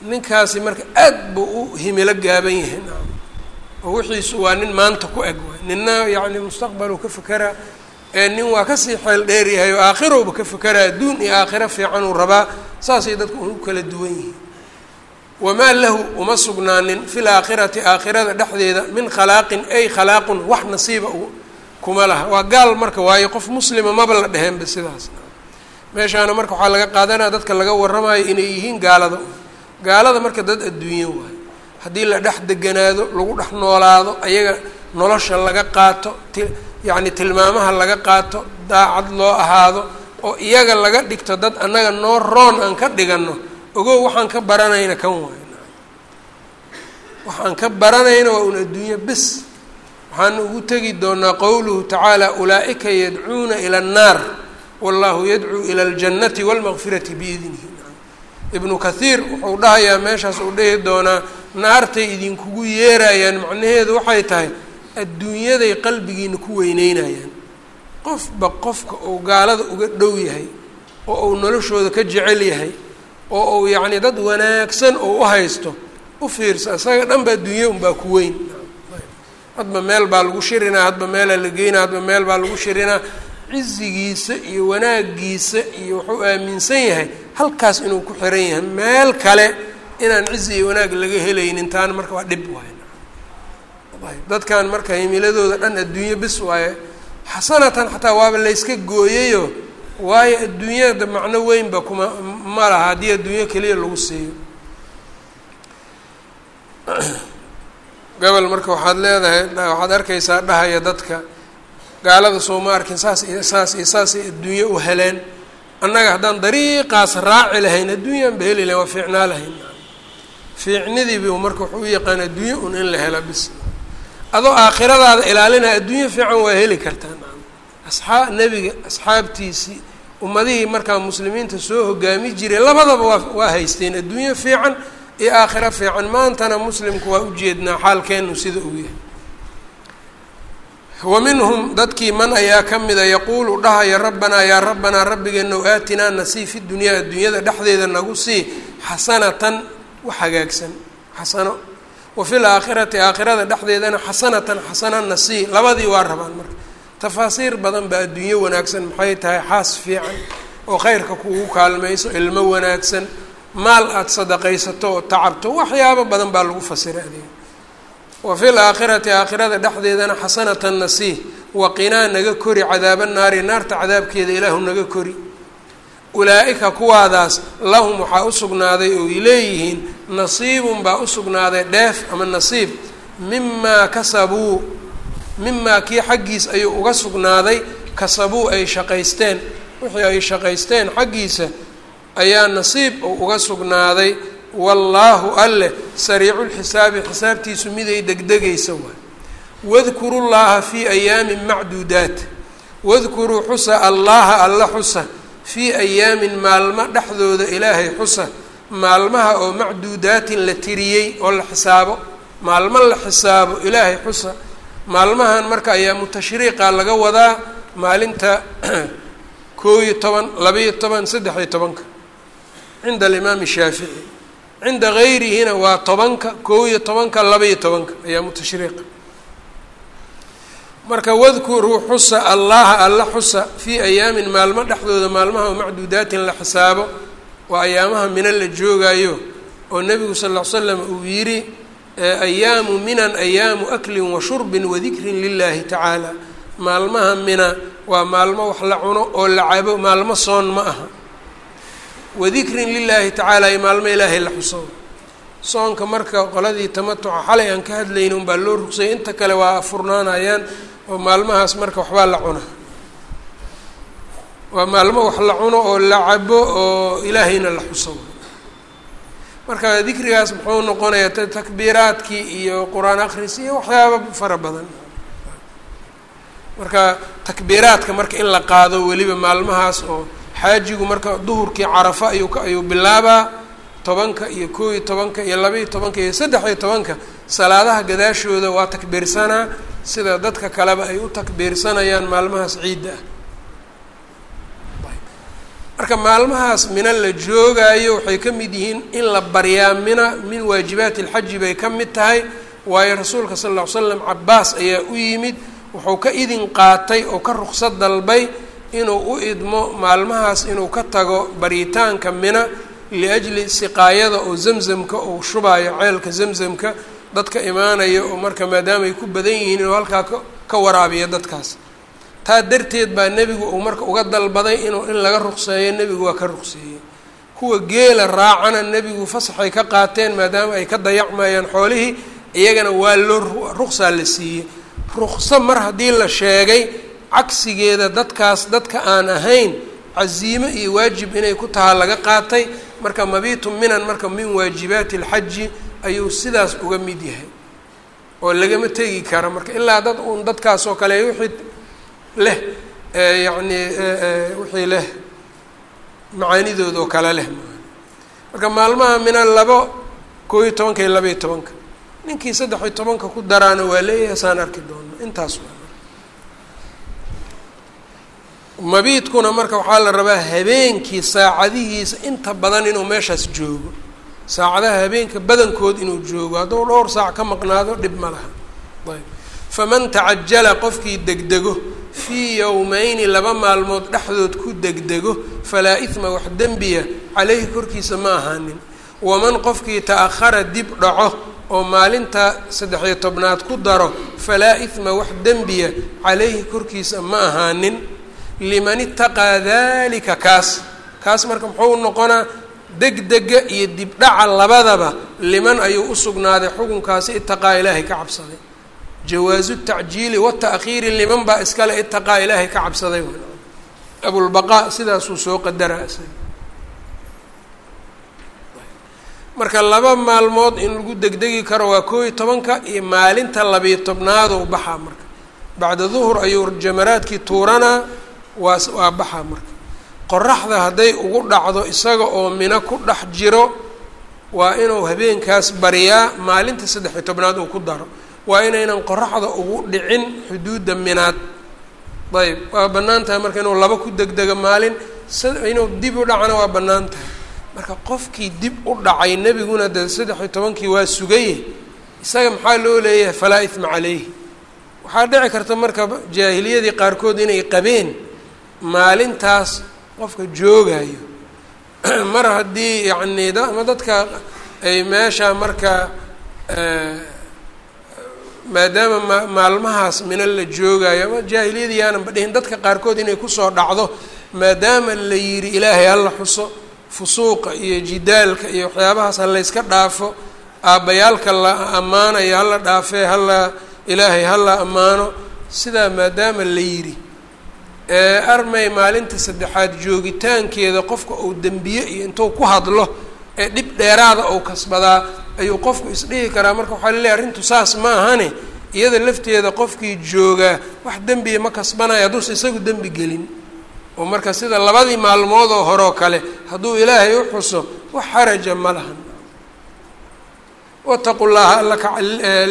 ninkaasi marka aad buu u himilo gaaban yahay. Oo wixiisu waa nin maanta ku eg waay. Ninna yacni mustaqbaluu ka fekeraa nin waa ka sii xeel dheer yahay oo aakhirowba ka fekeraa adduun iyo aakhiro fiican uu rabaa saasay dadku u kala duwan yihiin. Wamaa lahu uma sugnaanin fi laakhirati aakhirada dhexdeeda min khalaaqin ay khalaaqun wax nasiiba kuma laha. Waa gaal marka waayo qof muslima maba la dheheenba sidaas. Meeshaana marka waxaa laga qaadanaya dadka laga warramayo inay yihiin gaalada. Gaalada marka dad adduunyo waayo. Haddii la dhex deganaado lagu dhex noolaado ayaga nolosha laga qaato yacni tilmaamaha laga qaato daacad loo ahaado oo iyaga laga dhigto dad annaga noo roon aan ka dhiganno ogow waxaan ka baranayna kan waayo waxaan ka baranayna waa un adduunyo bes waxaan ugu tegi doonaa qowluhu tacaala ulaa'ika yadcuuna ila annaar wallahu yadcuu ila aljannati walmaqfirati biidnihi. Ibnu kathiir wuxuu dhahayaa meeshaas uu dhihi doonaa naartay idinkugu yeerayaan macnaheedu waxay tahay adduunyaday qalbigiina ku weyneynayaan qofba qofka uu gaalada uga dhow yahay oo uu noloshooda ka jecel yahay oo uu yacni dad wanaagsan oo u haysto u fiirsa isaga dhan ba adduunya unbaa ku weyn. Hadba meel baa lagu shirinaa hadba meelaa la geynaa hadba meel baa lagu shirinaa. Cizigiisa iyo wanaagiisa iyo wuxuu aaminsan yahay halkaas inuu ku xiran yahay meel kale inaan cizi iyo wanaag laga helaynin taana marka waa dhib waaye dadkan marka himiladooda dhan adduunyo bis waaye. Xasanatan xataa waaba layska gooyayo waayo adduunyada macno weynba kuma ma laha haddii adduunyo keliya lagu siiyo. Gobol marka waxaad leedahay waxaad arkaysaa dhahaya dadka. Gaalada soo ma arkin saas iyo saas iyo saasay adduunyo u heleen. Annaga haddaan dariiqaas raaci lahayn adduunyaan ba heli lahayn waa fiicnaa lahayn. Fiicnidiibi marka wuxuu u yaqaan adduunyo un in la hela bis adoo aakhiradaada ilaalinaya adduunyo fiican waa heli kartaa asxaa nebiga asxaabtiisii ummadihii markaa muslimiinta soo hogaami jiray labadaba waa waa haysteen adduunyo fiican iyo aakhiro fiican. Maantana muslimku waa ujeednaa xaalkeenu sida uu yahay. Wa minhum dadkii man ayaa ka mida yaquulu dhahaya rabbanaa yaa rabbanaa rabbigeenow aatinaa nasii fi dunyaa adduunyada dhexdeeda nagu sii xasanatan. Wax hagaagsan xasano wa fi laakhirati aakhirada dhexdeedana xasanatan xasana nasii labadii waa rabaan marka. Tafaasiir badan baa adduunyo wanaagsan maxay tahay xaas fiican oo khayrka kugu kaalmayso ilmo wanaagsan maal aada sadaqaysato oo tacabto waxyaabo badan baa lagu fasiray adeeg wa fi laakhirati aakhirada dhexdeedana xasanatan nasii waqinaa naga kori cadaaba naari naarta cadaabkeeda ilaahu naga kori. Ulaa-ika kuwaadaas lahum waxaa u sugnaaday oo ay leeyihiin nasiibun baa u sugnaaday dheef ama nasiib. Mimaa kasabuu mimaa kii xaggiis ayuu uga sugnaaday kasabuu ay shaqaysteen. Wixii ay shaqaysteen xaggiisa ayaa nasiib oo uga sugnaaday. Wallaahu alleh sariicu lxisaabi xisaabtiisu miday degdegaysa waay. Wadkuru llaha fii ayaamin macduudaat. Wadkuruu xusa allaha alla xusa. Fii ayaamin maalmo dhexdooda ilaahay xusa maalmaha oo macduudaatin la tiriyey oo la xisaabo maalmo la xisaabo ilaahay xusa. Maalmahan marka ayaamu tashriiqa laga wadaa maalinta koo iyo toban laba-iyo toban saddex-iyo tobanka. Cinda alimaami shaafici. Cinda gayrihina waa tobanka koo iyo tobanka laba-iyo tobanka ayaamu tashriiqa marka wadkuruu xusa allaha alla xusa fii ayaamin maalmo dhexdooda maalmaha oo macduudaatin la xisaabo waa ayaamaha mina la joogaayo oo nebigu sal ll slam uu yidhi ayaamu minan ayaamu aklin wa shurbin wadikrin lilahi tacaala. Maalmaha mina waa maalmo wax la cuno oo la cabo maalmo soon ma aha. Wadikrin lilaahi tacaala maalmo ilaahay la xuso. Soonka marka qoladii tamatuca xalay aan ka hadlayna unbaa loo rugsayay inta kale waa furnaanayaan oo maalmahaas marka waxbaa la cuna waa maalmo wax la cuno oo la cabo oo ilaahayna la xuso. Marka dikrigaas muxuu noqonayaa takbiiraadkii iyo qur'aan akris iyo waxyaaba fara badan. Marka takbiiraadka marka in la qaado weliba maalmahaas oo xaajigu marka duhurkii carafa ayuu ka ayuu bilaabaa tobanka iyo koo iyo tobanka iyo laba-iyo tobanka iyo saddex iyo tobanka. Salaadaha gadaashooda waa takbiirsanaa sida dadka kaleba ay u takbiirsanayaan maalmahaas ciidda. ah marka maalmahaas mina la joogaayo waxay ka mid yihiin in la baryaa mina min waajibaati alxaji bay ka mid tahay waayo rasuulka sal lla ly slam cabaas ayaa u yimid wuxuu ka idin qaatay oo ka ruqsad dalbay inuu u idmo maalmahaas inuu ka tago baritaanka mina liajli siqaayada oo zamzamka uu shubaayo ceelka zamzamka dadka imaanaya oo marka maadaama ay ku badan yihiin inuu halkaa ka ka waraabiyo dadkaas taa darteed baa nebigu uu marka uga dalbaday inuu in laga ruqseeyo nebigu waa ka ruqseeyey. Kuwa geela raacana nebigu fasaxay ka qaateen maadaama ay ka dayacmayaan xoolihii iyagana waa loo ruqsaa la siiyey. Ruqso mar haddii la sheegay cagsigeeda dadkaas dadka aan ahayn casiimo iyo waajib inay ku tahaa laga qaatay marka mabiitu minan marka min waajibaati alxaji ayuu sidaas uga mid yahay. Oo lagama tegi kara marka ilaa dad uun dadkaas oo kale wixii leh yacni wixii leh macaanidooda oo kale leh. Marka maalmaha mina labo koo iyo tobanka iyo labaiyo tobanka ninkii saddex iyo tobanka ku daraana waa leeyahay saan arki doono. Intaas mabiidkuna marka waxaa la rabaa habeenkii saacadihiisa inta badan inuu meeshaas joogo. Saacadaha habeenka badankood inuu joogo hadduu dhowr saac ka maqnaado dhib ma laha. Ayb. Faman tacajala qofkii degdego fii yowmeyni laba maalmood dhexdood ku degdego falaa ihma wax dembiya caleyhi korkiisa ma ahaanin. Waman qofkii ta-ahara dib dhaco oo maalinta saddex-iyo tobnaad ku daro falaa ihma wax dembiya caleyhi korkiisa ma ahaanin. Liman itaqaa dalika kaas kaas marka muxuu noqonaa degdega iyo dibdhaca labadaba liman ayuu usugnaaday xukunkaasi itaqaa ilaahay ka cabsaday jawaazu tacjiili wata'khiiri liman baa iskale itaqaa ilaahay ka cabsaday abulbaqaa sidaasuu soo qadaraa marka laba maalmood in lagu degdegi karo waa koo iyo tobanka iyo maalinta labiyo tobnaadou baxaa marka. Bacda duhur ayuu jamaraadkii tuuranaa waa waa baxaa marka. Qoraxda hadday ugu dhacdo isaga oo mino ku dhex jiro waa inuu habeenkaas bariyaa maalinta saddex iyo tobnaad uu ku daro waa inaynan qoraxda ugu dhicin xuduudda minaad. Ayb waa bannaan tahay marka inuu laba ku degdego maalin inuu dib u dhacana waa bannaan tahay. Marka qofkii dib u dhacay nebiguna dee saddex iyo tobankii waa sugaye isaga maxaa loo leeyahay? Falaa ihma caleyhi waxaa dhici karta marka jaahiliyadii qaarkood inay qabeen maalintaas qofka joogayo. Mar haddii yacni ama dadka ay meesha marka maadaama ma maalmahaas mina la joogaayo ama jaahiliyadii yaananba dhihin dadka qaarkood inay ku soo dhacdo maadaama la yidhi ilaahay hala xuso fusuuqa iyo jidaalka iyo waxyaabahaas ha layska dhaafo aabbayaalka la ammaanayo hala dhaafee hala ilaahay hala ammaano sidaa maadaama la yidhi armay maalinta saddexaad joogitaankeeda qofka uu dembiye iyo intuu ku hadlo ee dhib dheeraada ou kasbadaa ayuu qofku isdhihi karaa. Marka waxaa laleeyahy arrintu saas ma ahane iyada lafteeda qofkii joogaa wax dembiya ma kasbanayo hadduusa isagu dembi gelin. Oo marka sida labadii maalmood oo horeoo kale hadduu ilaahay u xuso wax xaraja ma lahan. Wataqu llaha alla ka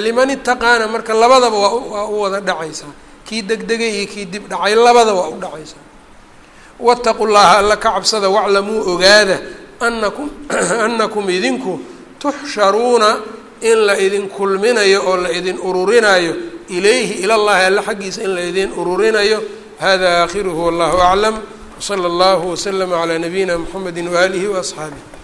liman itaqaana marka labadaba waa u wada dhacaysaa kii degdegay iyo kii dib dhacay labada waa u dhacaysaa wataqu llaha alla ka cabsada waclamuu ogaada anakum anakum idinku tuxsharuuna in la idin kulminayo oo la idin ururinayo. Ilayhi ila alla xaggiisa in la idin ururinayo. Hada aakhiruhu wallahu aclam wsala allahu waslama calaa nabiyina mxamedi waaalihi waasxaabih